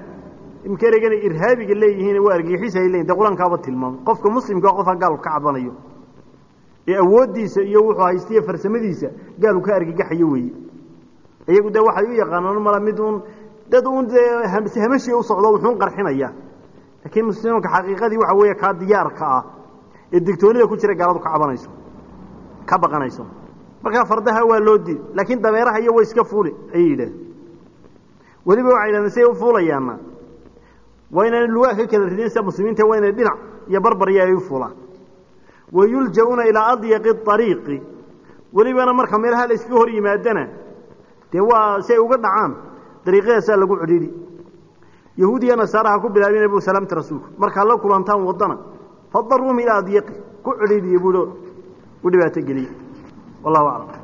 [SPEAKER 2] Imka ereygana irhaabiga leeyihiin waa argixisa ay leyihin de qur'aankaaba tilmaamay qofka muslimkaa qofka gaalku ka cabanayo ee awooddiisa iyo wuxuu haystiyo farsamadiisa gaalu ka argagaxayo weeye iyagu dee waxay u yaqaanaan mala mid uun dad uun dee hamashi u socdo wuxuun qarxinaya. Laakiin muslimka xaqiiqadii waxa weeye kaa diyaarka ah ee digtoonida ku jira gaaladu ka cabanayso ka baqanayso. Markaa fardaha waa loo diid laakiin dameeraha iyo way iska fuuli ayay yidhaaheen weliba waxay yidhahdeen say u fuulayaanna. Waa inaan lugaa ka kala ridin sida muslimiinta waa inay dhinac iyo barbarya ay u fuulaan wayulja'uuna ilaa adyaqi ariiqi welibana marka meelaha la iskaga hor yimaadana dee waa si ay uga dhacaan dariiqadaasaa lagu cedhiri yahuudiya nasaaraha ku bilaabina bu salaamta rasuulku markaa la kulantaan waddana fadaruum ilaa adyaqi ku cedhiiriye buu u dhibaato geliyey wallahu aclam